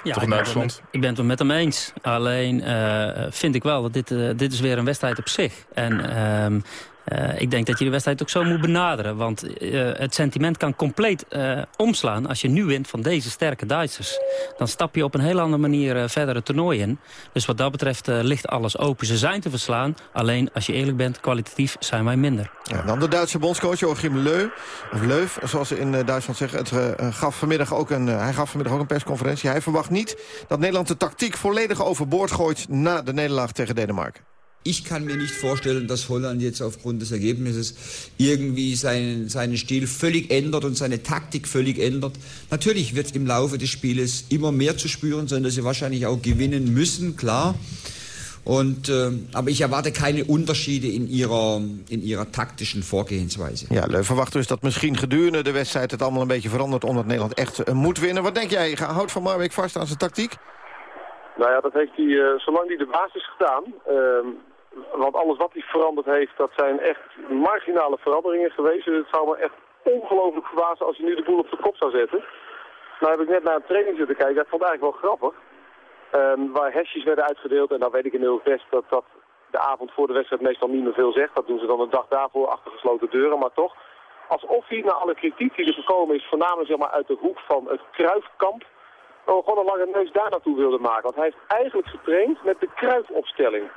Ja, Toch ik ben, met, ik ben het met hem eens. Alleen eh, vind ik wel dat dit, eh, dit is weer een wedstrijd op zich. En ehm, eh, ik denk dat je de wedstrijd ook zo moet benaderen. Want eh, het sentiment kan compleet eh, omslaan als je nu wint van deze sterke Duitsers. Dan stap je op een heel andere manier verder het toernooi in. Dus wat dat betreft ligt alles open. Ze zijn te verslaan. Alleen als je eerlijk bent, kwalitatief zijn wij minder. Ja, dan de Duitse bondscoach Joachim Leu, of Leuf, zoals ze in Duitsland zeggen. Het, gaf vanmiddag ook een, hij gaf vanmiddag ook een persconferentie. Hij verwacht niet dat Nederland de tactiek volledig overboord gooit... na de nederlaag tegen Denemarken. Ich kann mir nicht vorstellen, dass Holland jetzt aufgrund des Ergebnisses irgendwie seinen, seinen Stil völlig ändert und seine Taktik völlig ändert. Natürlich wird im Laufe des Spieles immer mehr zu spüren sein, dass sie wahrscheinlich auch gewinnen müssen, klar. Und, äh, aber ich erwarte keine Unterschiede in ihrer, in ihrer taktischen Vorgehensweise. Ja, Leu verwacht dus dat misschien gedurende de wedstrijd... het allemaal een beetje verandert omdat Nederland echt eh, moet winnen. Wat denk jij? Houdt Van Marwijk vast aan zijn tactiek? Nou ja, dat heeft hij eh, zolang hij de basis gedaan. Ehm, want alles wat hij veranderd heeft, dat zijn echt marginale veranderingen geweest. Dus het zou me echt ongelooflijk verbazen als hij nu de boel op de kop zou zetten. Nou heb ik net naar een training zitten kijken. Ik vond het eigenlijk wel grappig. Ehm, waar hesjes werden uitgedeeld. En dan weet ik inmiddels best dat dat de avond voor de wedstrijd meestal niet meer veel zegt. Dat doen ze dan een dag daarvoor achter gesloten deuren. Maar toch, alsof hij na alle kritiek die er gekomen is, voornamelijk zeg maar, uit de hoek van het kruifkamp, gewoon een lange neus daar naartoe wilde maken. Want hij heeft eigenlijk getraind met de kruifopstelling.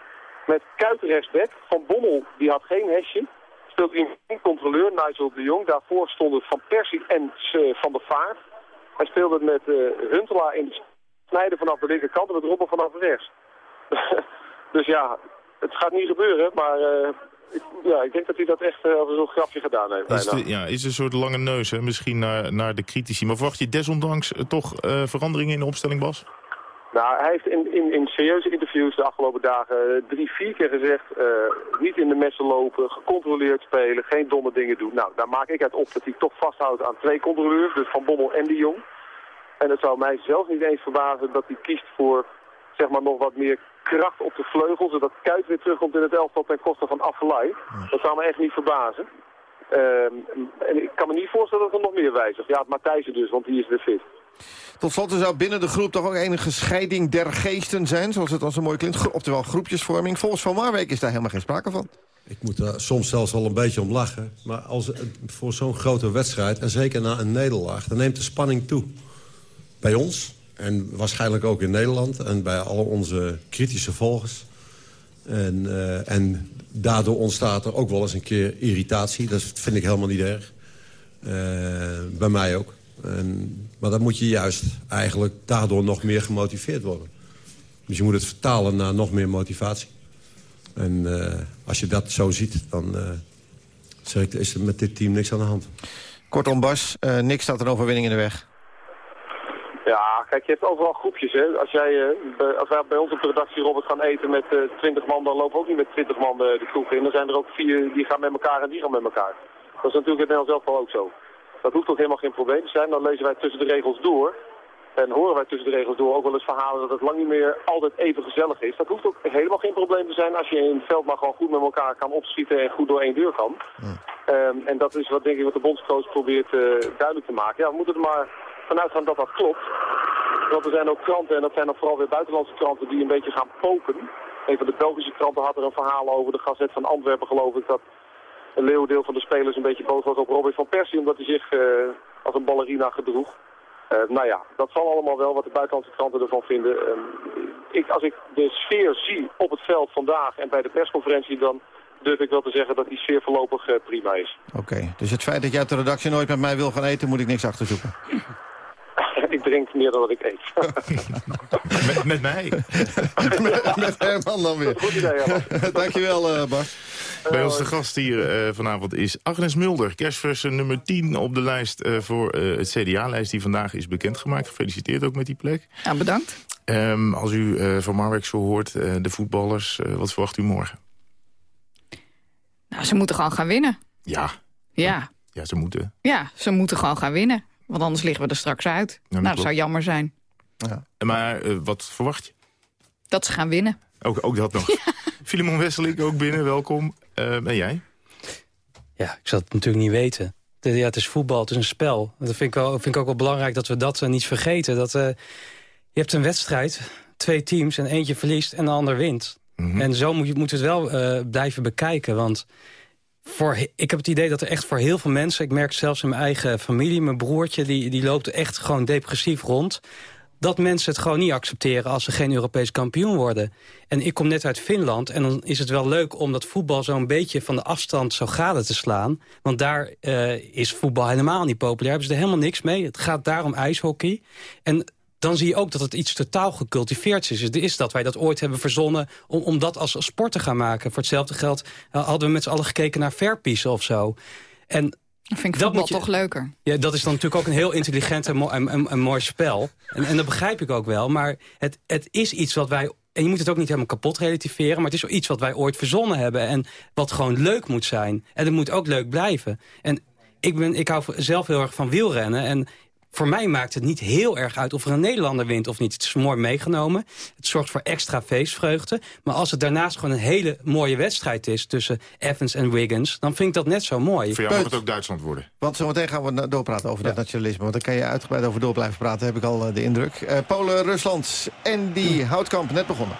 Met Kuit rechtsback. Van Bommel, die had geen hesje. Speelt een controleur, Nigel de Jong. Daarvoor stonden Van Persie en eh, Van der Vaart. Hij speelde met eh, Huntelaar in de snijden vanaf de linkerkant en met Robben vanaf rechts. dus ja, het gaat niet gebeuren, maar eh, ik, ja, ik denk dat hij dat echt eh, als een grapje gedaan heeft. Is, de, ja, is een soort lange neus, hè? misschien naar, naar de critici. Maar verwacht je desondanks toch veranderingen in de opstelling, Bas? Nou, hij heeft in, in, in serieuze interviews de afgelopen dagen eh, drie, vier keer gezegd... eh, niet in de messen lopen, gecontroleerd spelen, geen domme dingen doen. Nou, daar maak ik uit op dat hij toch vasthoudt aan twee controleurs, dus Van Bommel en de Jong. En het zou mij zelf niet eens verbazen dat hij kiest voor zeg maar, nog wat meer kracht op de vleugel... zodat Kuit weer terugkomt in het elftal ten koste van Affelay. Dat zou me echt niet verbazen. Ehm, en ik kan me niet voorstellen dat er nog meer wijzigt. Ja, het Matthijsen dus, want die is weer fit. Tot slot zou binnen de groep toch ook enige scheiding der geesten zijn... zoals het dan zo mooi klinkt, oftewel groepjesvorming. Volgens Van Marwijk is daar helemaal geen sprake van. Ik moet daar soms zelfs wel een beetje om lachen. Maar als, voor zo'n grote wedstrijd, en zeker na een nederlaag... dan neemt de spanning toe. Bij ons, en waarschijnlijk ook in Nederland... en bij al onze kritische volgers. En, eh, en daardoor ontstaat er ook wel eens een keer irritatie. Dat vind ik helemaal niet erg. Eh, bij mij ook. En, maar dan moet je juist eigenlijk daardoor nog meer gemotiveerd worden. Dus je moet het vertalen naar nog meer motivatie. En eh, als je dat zo ziet, dan eh, zeg ik, is er met dit team niks aan de hand. Kortom, Bas, eh, niks staat een overwinning in de weg. Ja, kijk, je hebt overal groepjes. Hè. Als, jij, eh, bij, als wij bij ons op de redactie, Robert, gaan eten met eh 20 man... dan lopen we ook niet met 20 man de kroeg in. Dan zijn er ook vier die gaan met elkaar en die gaan met elkaar. Dat is natuurlijk in Nederland zelf wel ook zo. Dat hoeft ook helemaal geen probleem te zijn. Dan lezen wij tussen de regels door. En horen wij tussen de regels door ook wel eens verhalen dat het lang niet meer altijd even gezellig is. Dat hoeft ook helemaal geen probleem te zijn als je in het veld maar gewoon goed met elkaar kan opschieten en goed door één deur kan. Ehm, en dat is wat denk ik wat de bondscoach probeert eh, duidelijk te maken. Ja, we moeten er maar vanuit gaan dat dat klopt. Want er zijn ook kranten, en dat zijn dan vooral weer buitenlandse kranten, die een beetje gaan poken. Een van de Belgische kranten had er een verhaal over, de Gazet van Antwerpen geloof ik, dat een leeuwendeel van de spelers een beetje boos was op Robin van Persie, omdat hij zich eh, als een ballerina gedroeg. Eh, nou ja, dat zal allemaal wel wat de buitenlandse kranten ervan vinden. Ehm, ik, als ik de sfeer zie op het veld vandaag en bij de persconferentie, dan durf ik wel te zeggen dat die sfeer voorlopig eh, prima is. Oké, dus het feit dat jij op de redactie nooit met mij wil gaan eten... moet ik niks achterzoeken. drink meer dan dat ik eet. met, met mij? met, met Herman dan weer. Goed idee, Herman. Dankjewel, uh, Bart. Bij ons de gast hier uh, vanavond is Agnes Mulder. Kerstverse nummer 10 op de lijst uh, voor uh, het CDA-lijst die vandaag is bekendgemaakt. Gefeliciteerd ook met die plek. Ja, bedankt. Um, als u van Marwijk zo hoort, de voetballers, wat verwacht u morgen? Nou, ze moeten gewoon gaan winnen. Ja. Ja. Ja, ze moeten. Ja, ze moeten gewoon gaan winnen. Want anders liggen we er straks uit. Ja, nou, dat zou jammer zijn. Ja. Maar wat verwacht je? Dat ze gaan winnen. Ook, ook dat nog. Ja. Filimon Wesseling ook binnen, welkom. Uh, en jij? Ja, ik zal het natuurlijk niet weten. Ja, het is voetbal, het is een spel. Dat vind ik, wel, vind ik ook wel belangrijk dat we dat uh, niet vergeten. Dat, uh, je hebt een wedstrijd, twee teams en eentje verliest en de ander wint. Mm -hmm. En zo moet je, moeten we het wel blijven bekijken. Want voor, ik heb het idee dat er echt voor heel veel mensen... ik merk zelfs in mijn eigen familie, mijn broertje... die, die loopt echt gewoon depressief rond dat mensen het gewoon niet accepteren als ze geen Europees kampioen worden. En ik kom net uit Finland en dan is het wel leuk om dat voetbal zo'n beetje van de afstand zo gade te slaan. Want daar uh, is voetbal helemaal niet populair. Hebben ze er helemaal niks mee. Het gaat daar om ijshockey. En dan zie je ook dat het iets totaal gecultiveerd is. Dus is dat wij dat ooit hebben verzonnen om, om dat als sport te gaan maken. Voor hetzelfde geld uh, hadden we met z'n allen gekeken naar verpiezen of zo. En dat vind ik voetbal dat je, toch leuker. Ja, dat is dan natuurlijk ook een heel intelligent en, en, en, en mooi spel. En, en, dat begrijp ik ook wel. Maar het, het is iets wat wij... En je moet het ook niet helemaal kapot relativeren... maar het is iets wat wij ooit verzonnen hebben... en wat gewoon leuk moet zijn. En het moet ook leuk blijven. En ik, ben, ik hou zelf heel erg van wielrennen. En voor mij maakt het niet heel erg uit of er een Nederlander wint of niet. Het is mooi meegenomen. Het zorgt voor extra feestvreugde. Maar als het daarnaast gewoon een hele mooie wedstrijd is... tussen Evans en Wiggins, dan vind ik dat net zo mooi. Voor jou mag het ook Duitsland worden. Want zometeen gaan we doorpraten over ja. dat nationalisme. Want daar kan je uitgebreid over door blijven praten, heb ik al de indruk. Uh, Polen, Rusland en die Houtkamp, net begonnen.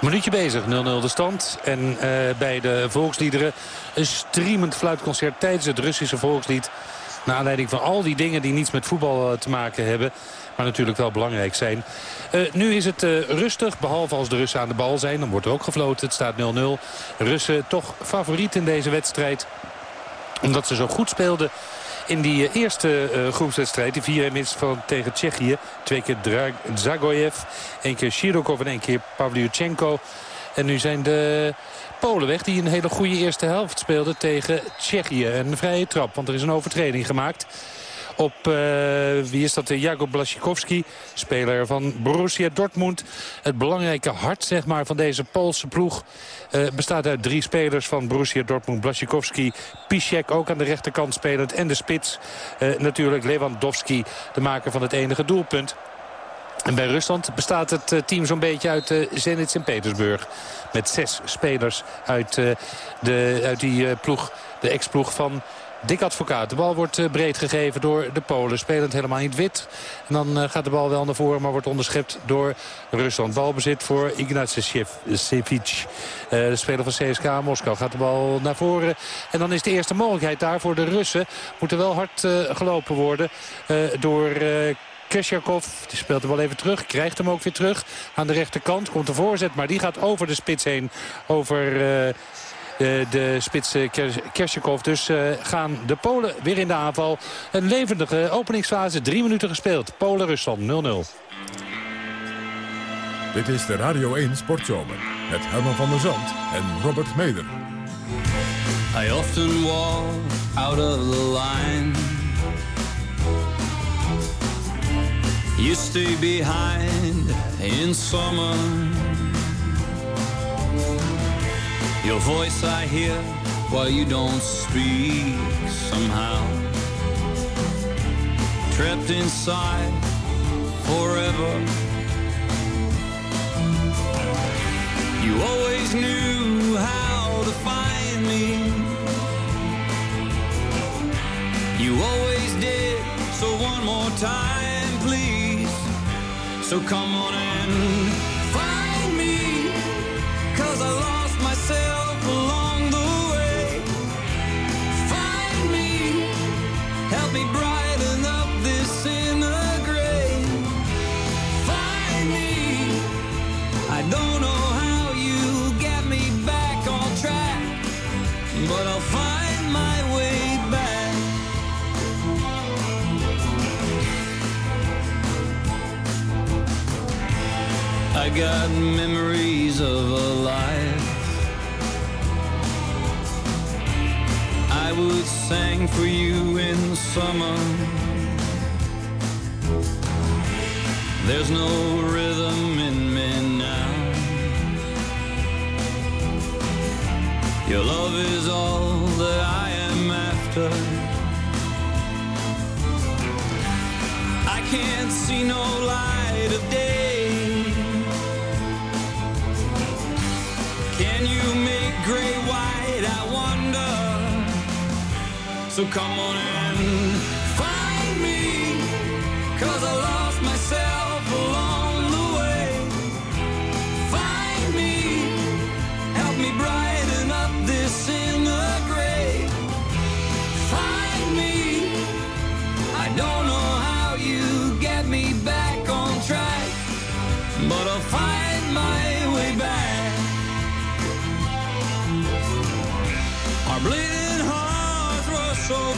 Minuutje bezig, 0-0 de stand. En uh, bij de volksliederen een streamend fluitconcert tijdens het Russische volkslied... Naar aanleiding van al die dingen die niets met voetbal te maken hebben. Maar natuurlijk wel belangrijk zijn. Uh, nu is het uh, rustig, behalve als de Russen aan de bal zijn. Dan wordt er ook gefloten. Het staat 0-0. Russen toch favoriet in deze wedstrijd. Omdat ze zo goed speelden in die eerste groepswedstrijd. Die vier minst van tegen Tsjechië. Twee keer Dra Zagoyev. één keer Shirokov en één keer Pavlyuchenko. En nu zijn de Polen weg. Die een hele goede eerste helft speelde tegen Tsjechië. Een vrije trap, want er is een overtreding gemaakt op, uh, wie is dat, Jakob Blaszczykowski, speler van Borussia Dortmund. Het belangrijke hart zeg maar, van deze Poolse ploeg uh, bestaat uit drie spelers van Borussia Dortmund. Blaszczykowski, Piszek ook aan de rechterkant spelend en de spits natuurlijk Lewandowski, de maker van het enige doelpunt. En bij Rusland bestaat het team zo'n beetje uit uh, Zenit Sint-Petersburg. Met zes spelers uit, uh, de, uit die ploeg, de ex-ploeg van Dick Advocaat. De bal wordt breed gegeven door de Polen. Spelend helemaal in het wit. En dan gaat de bal wel naar voren, maar wordt onderschept door Rusland. Balbezit voor Ignatsevic. de speler van CSKA Moskou gaat de bal naar voren. En dan is de eerste mogelijkheid daar voor de Russen. Moet er wel hard gelopen worden door... Kesjakov, die speelt hem wel even terug. Krijgt hem ook weer terug. Aan de rechterkant komt de voorzet. Maar die gaat over de spits heen. Over... Uh, de, de spits Kersjakov. Dus uh, gaan de Polen weer in de aanval. Een levendige openingsfase. Drie minuten gespeeld. Polen-Rusland 0-0. Dit is de Radio 1 Sportzomer. Met Herman van der Zand en Robert Meder. I often walk out of the line. You stay behind in summer. Your voice I hear while you don't speak somehow. Trapped inside forever. You always knew So come on and got memories of a life. I would sing for you in summer. There's no rhythm in me now. Your love is all that I am after. I can't see no light So come on and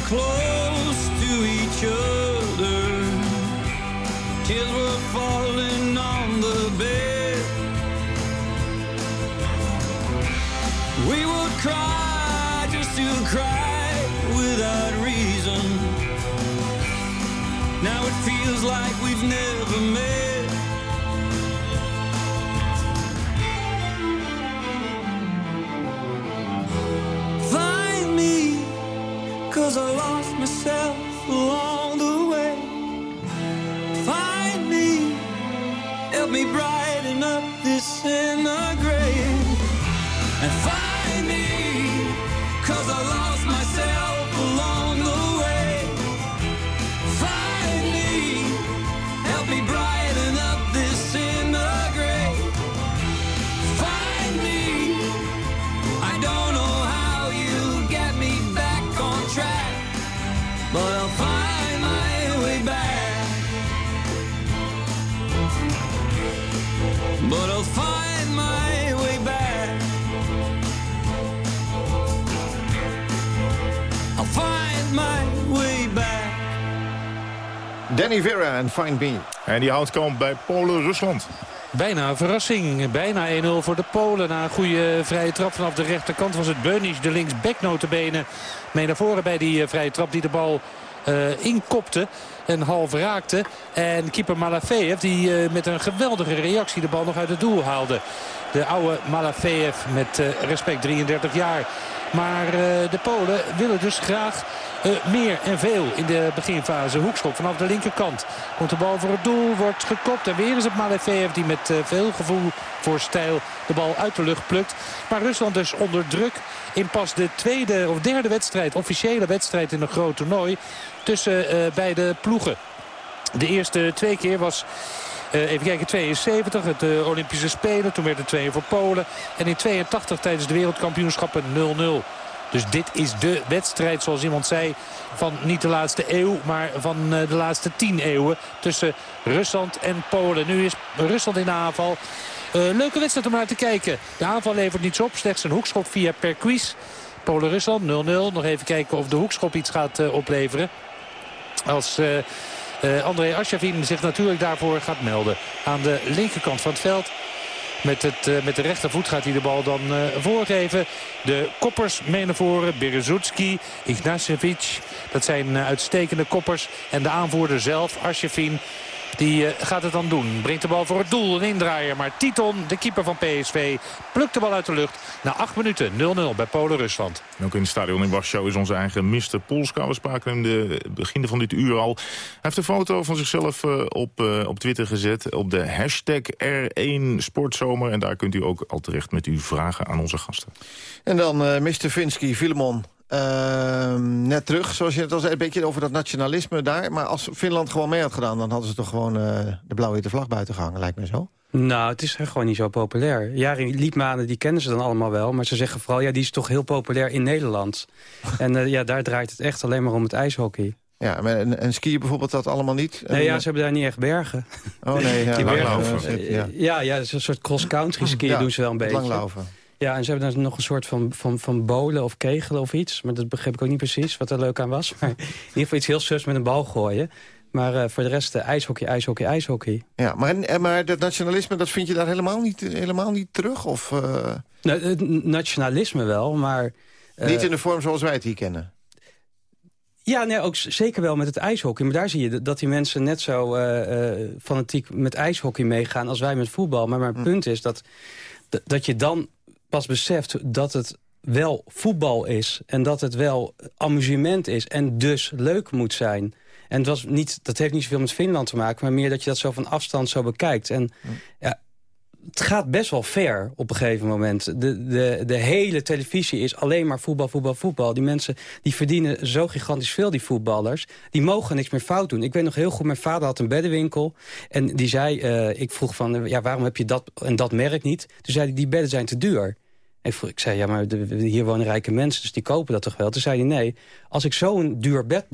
close to each other. Tears were falling on the bed. We would cry just to cry without reason. Now it feels like we've never met. Myself Danny Vera en Fine Bean. En die houdt kamp bij Polen-Rusland. Bijna een verrassing. Bijna 1-0 voor de Polen. Na een goede vrije trap vanaf de rechterkant was het Beunic, de linksback notabene. Mee naar voren bij die eh, vrije trap die de bal eh, inkopte en half raakte. En keeper Malafeev die eh, met een geweldige reactie de bal nog uit het doel haalde. De oude Malafeev met eh, respect 33 jaar. Maar eh, de Polen willen dus graag eh, meer en veel in de beginfase. Hoekschop vanaf de linkerkant. Komt de bal voor het doel, wordt gekopt. En weer is het Malefeev die met eh, veel gevoel voor stijl de bal uit de lucht plukt. Maar Rusland dus onder druk in pas de tweede of derde wedstrijd. Officiële wedstrijd in een groot toernooi tussen eh, beide ploegen. De eerste twee keer was even kijken, 72, het Olympische Spelen. Toen werd het 2 voor Polen. En in 82 tijdens de wereldkampioenschappen 0-0. Dus dit is de wedstrijd, zoals iemand zei, van niet de laatste eeuw, maar van eh, de laatste tien eeuwen tussen Rusland en Polen. Nu is Rusland in de aanval. Eh, leuke wedstrijd om naar te kijken. De aanval levert niets op, slechts een hoekschop via Perquis. Polen-Rusland 0-0. Nog even kijken of de hoekschop iets gaat eh, opleveren. Als eh, André Asjavin zich natuurlijk daarvoor gaat melden. Aan de linkerkant van het veld. Met, het, eh, met de rechtervoet gaat hij de bal dan eh, voorgeven. De koppers mee naar voren. Berezutski, Ignasjevic. Dat zijn eh, uitstekende koppers. En de aanvoerder zelf, Asjavin. Die eh, gaat het dan doen. Brengt de bal voor het doel. Een indraaier. Maar Titon, de keeper van PSV, plukt de bal uit de lucht. Na acht minuten 0-0 bij Polen-Rusland. En Ook in het stadion in Warschau is onze eigen Mr. Polska. We spraken hem de begin van dit uur al. Hij heeft een foto van zichzelf eh, op, eh, op Twitter gezet. Op de hashtag R1 Sportzomer. En daar kunt u ook al terecht met uw vragen aan onze gasten. En dan eh Mr. Finsky, Filemon. Ehm, net terug, zoals je het al zei, een beetje over dat nationalisme daar. Maar als Finland gewoon mee had gedaan... dan hadden ze toch gewoon eh, de blauw-witte vlag buiten gehangen, lijkt me zo. Nou, het is gewoon niet zo populair. Jari Liedmanen, die kennen ze dan allemaal wel. Maar ze zeggen vooral, ja, die is toch heel populair in Nederland. en eh, ja, daar draait het echt alleen maar om het ijshockey. Ja, en, en skiën bijvoorbeeld dat allemaal niet? Nee, ja, ze hebben daar niet echt bergen. Oh nee, ja, Die bergen, eh, Ja. ja, ja, een soort cross-country skiën Ja, doen ze wel een beetje. langlaufen. Ja, en ze hebben dan nog een soort van, van, van bolen of kegelen of iets. Maar dat begreep ik ook niet precies wat er leuk aan was. Maar in ieder geval iets heel sus met een bal gooien. Maar eh, voor de rest uh, ijshockey, ijshockey, ijshockey. Ja, maar, en, maar dat nationalisme, dat vind je daar helemaal niet, helemaal niet terug? Of, uh... nou, nationalisme wel, maar... niet in de vorm zoals wij het hier kennen? Ja, nee, ook zeker wel met het ijshockey. Maar daar zie je dat die mensen net zo fanatiek met ijshockey meegaan... als wij met voetbal. Maar mijn hm. punt is dat, dat je dan pas beseft dat het wel voetbal is... en dat het wel amusement is en dus leuk moet zijn... En het was niet, dat heeft niet zoveel met Finland te maken... maar meer dat je dat zo van afstand zo bekijkt. En ja, het gaat best wel ver op een gegeven moment. De, de, de hele televisie is alleen maar voetbal, voetbal, voetbal. Die mensen die verdienen zo gigantisch veel, die voetballers. Die mogen niks meer fout doen. Ik weet nog heel goed, mijn vader had een beddenwinkel. En die zei, uh, ik vroeg van, ja, waarom heb je dat en dat merk niet? Toen zei hij, die bedden zijn te duur. Ik, zei, ja, maar de, hier wonen rijke mensen, dus die kopen dat toch wel? Toen zei hij, nee, als ik zo'n duur bed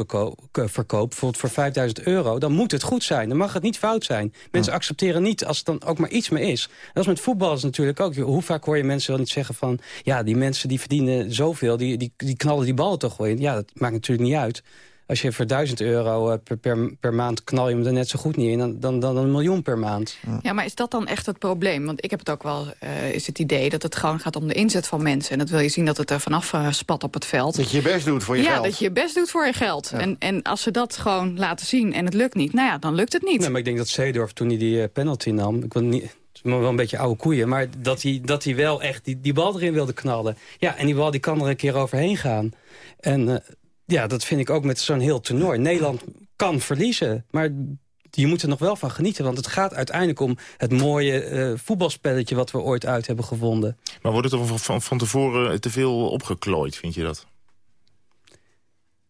verkoop, bijvoorbeeld voor 5000 euro... dan moet het goed zijn, dan mag het niet fout zijn. Mensen accepteren niet als het dan ook maar iets meer is. Dat is met voetballers natuurlijk ook. Hoe vaak hoor je mensen wel niet zeggen van... ja, die mensen die verdienen zoveel, die, die, die knallen die ballen toch wel in. Ja, dat maakt natuurlijk niet uit als je voor 1000 euro eh, per, per, per, maand knal je hem er net zo goed niet in... dan, dan, dan een miljoen per maand. Ja, maar is dat dan echt het probleem? Want ik heb het ook wel, uh, is het idee dat het gewoon gaat om de inzet van mensen. En dat wil je zien dat het er vanaf uh, spat op het veld. Dat je je best doet voor je ja, geld. Ja, dat je je best doet voor je geld. En, en als ze dat gewoon laten zien en het lukt niet, nou ja, dan lukt het niet. Nee, maar ik denk dat Seedorf toen hij die penalty nam... Ik wil niet, wel een beetje oude koeien, maar dat hij, dat hij wel echt die, die bal erin wilde knallen. Ja, en die bal die kan er een keer overheen gaan. En ja, dat vind ik ook met zo'n heel toernooi. Nederland kan verliezen, maar je moet er nog wel van genieten. Want het gaat uiteindelijk om het mooie uh, voetbalspelletje... wat we ooit uit hebben gevonden. Maar wordt het er van, van tevoren te veel opgeklooid, vind je dat?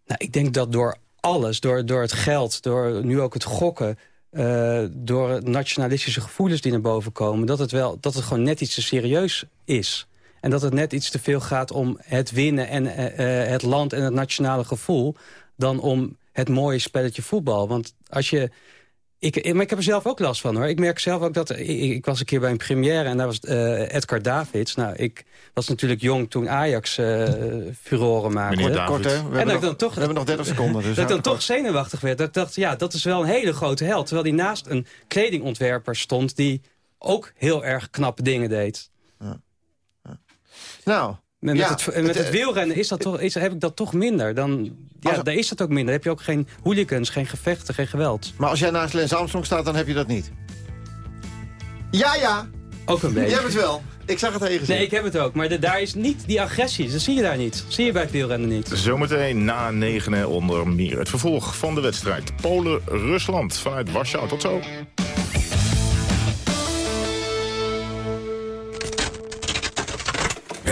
Nou, ik denk dat door alles, door, door het geld, door nu ook het gokken... Uh, door nationalistische gevoelens die naar boven komen... Dat het, wel, dat het gewoon net iets te serieus is. En dat het net iets te veel gaat om het winnen en uh, het land en het nationale gevoel... dan om het mooie spelletje voetbal. Want als je... Ik, maar ik heb er zelf ook last van hoor. Ik merk zelf ook dat... Ik, ik was een keer bij een première en daar was uh, Edgar Davids. Nou, ik was natuurlijk jong toen Ajax uh, furoren maakte. Kort hè? We, hebben, nog, toch, we hebben nog 30 seconden. Dus dat ik dan toch zenuwachtig werd. Dat ik dacht, ja, dat is wel een hele grote held. Terwijl die naast een kledingontwerper stond... die ook heel erg knappe dingen deed. Nou, met, het, met het, wielrennen is dat toch, is, heb ik dat toch minder. Dan, ja, daar is dat ook minder. Dan heb je ook geen hooligans, geen gevechten, geen geweld. Maar als jij naast Lens Armstrong staat, dan heb je dat niet? Ja, ja. Ook een beetje. Je hebt het wel. Ik zag het tegen Nee, ik heb het ook. Maar de, daar is niet die agressie. Dat zie je daar niet. zie je bij het wielrennen niet. Zometeen na negenen onder meer het vervolg van de wedstrijd. Polen-Rusland vanuit Warschau. Tot zo.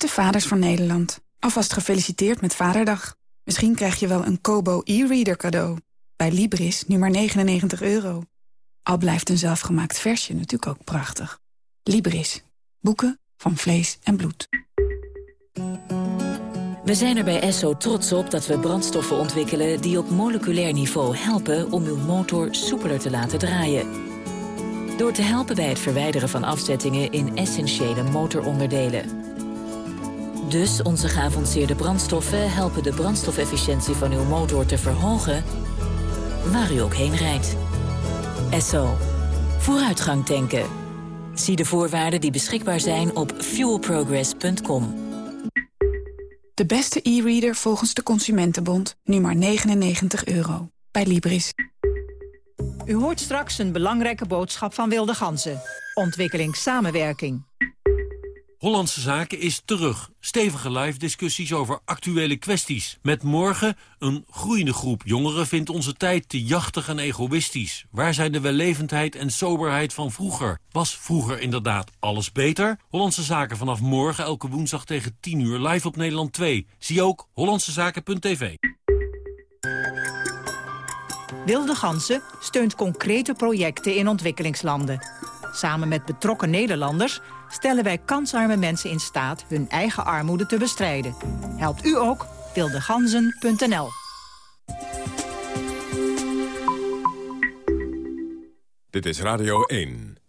Beste vaders van Nederland, alvast gefeliciteerd met Vaderdag. Misschien krijg je wel een Kobo e-reader cadeau. Bij Libris nu maar 99 euro. Al blijft een zelfgemaakt versje natuurlijk ook prachtig. Libris. Boeken van vlees en bloed. We zijn er bij Esso trots op dat we brandstoffen ontwikkelen... die op moleculair niveau helpen om uw motor soepeler te laten draaien. Door te helpen bij het verwijderen van afzettingen in essentiële motoronderdelen... Dus onze geavanceerde brandstoffen helpen de brandstofefficiëntie van uw motor te verhogen... waar u ook heen rijdt. Esso. Vooruitgang tanken. Zie de voorwaarden die beschikbaar zijn op fuelprogress.com. De beste e-reader volgens de Consumentenbond. Nu maar 99 euro. Bij Libris. U hoort straks een belangrijke boodschap van Wilde Ganzen. Ontwikkelingssamenwerking. Hollandse Zaken is terug. Stevige live discussies over actuele kwesties. Met morgen een groeiende groep jongeren vindt onze tijd te jachtig en egoïstisch. Waar zijn de wellevendheid en soberheid van vroeger? Was vroeger inderdaad alles beter? Hollandse Zaken vanaf morgen elke woensdag tegen 10 uur live op Nederland 2. Zie ook hollandsezaken.tv. Wilde Gansen steunt concrete projecten in ontwikkelingslanden. Samen met betrokken Nederlanders stellen wij kansarme mensen in staat hun eigen armoede te bestrijden. Helpt u ook? wildeganzen.nl Dit is Radio 1.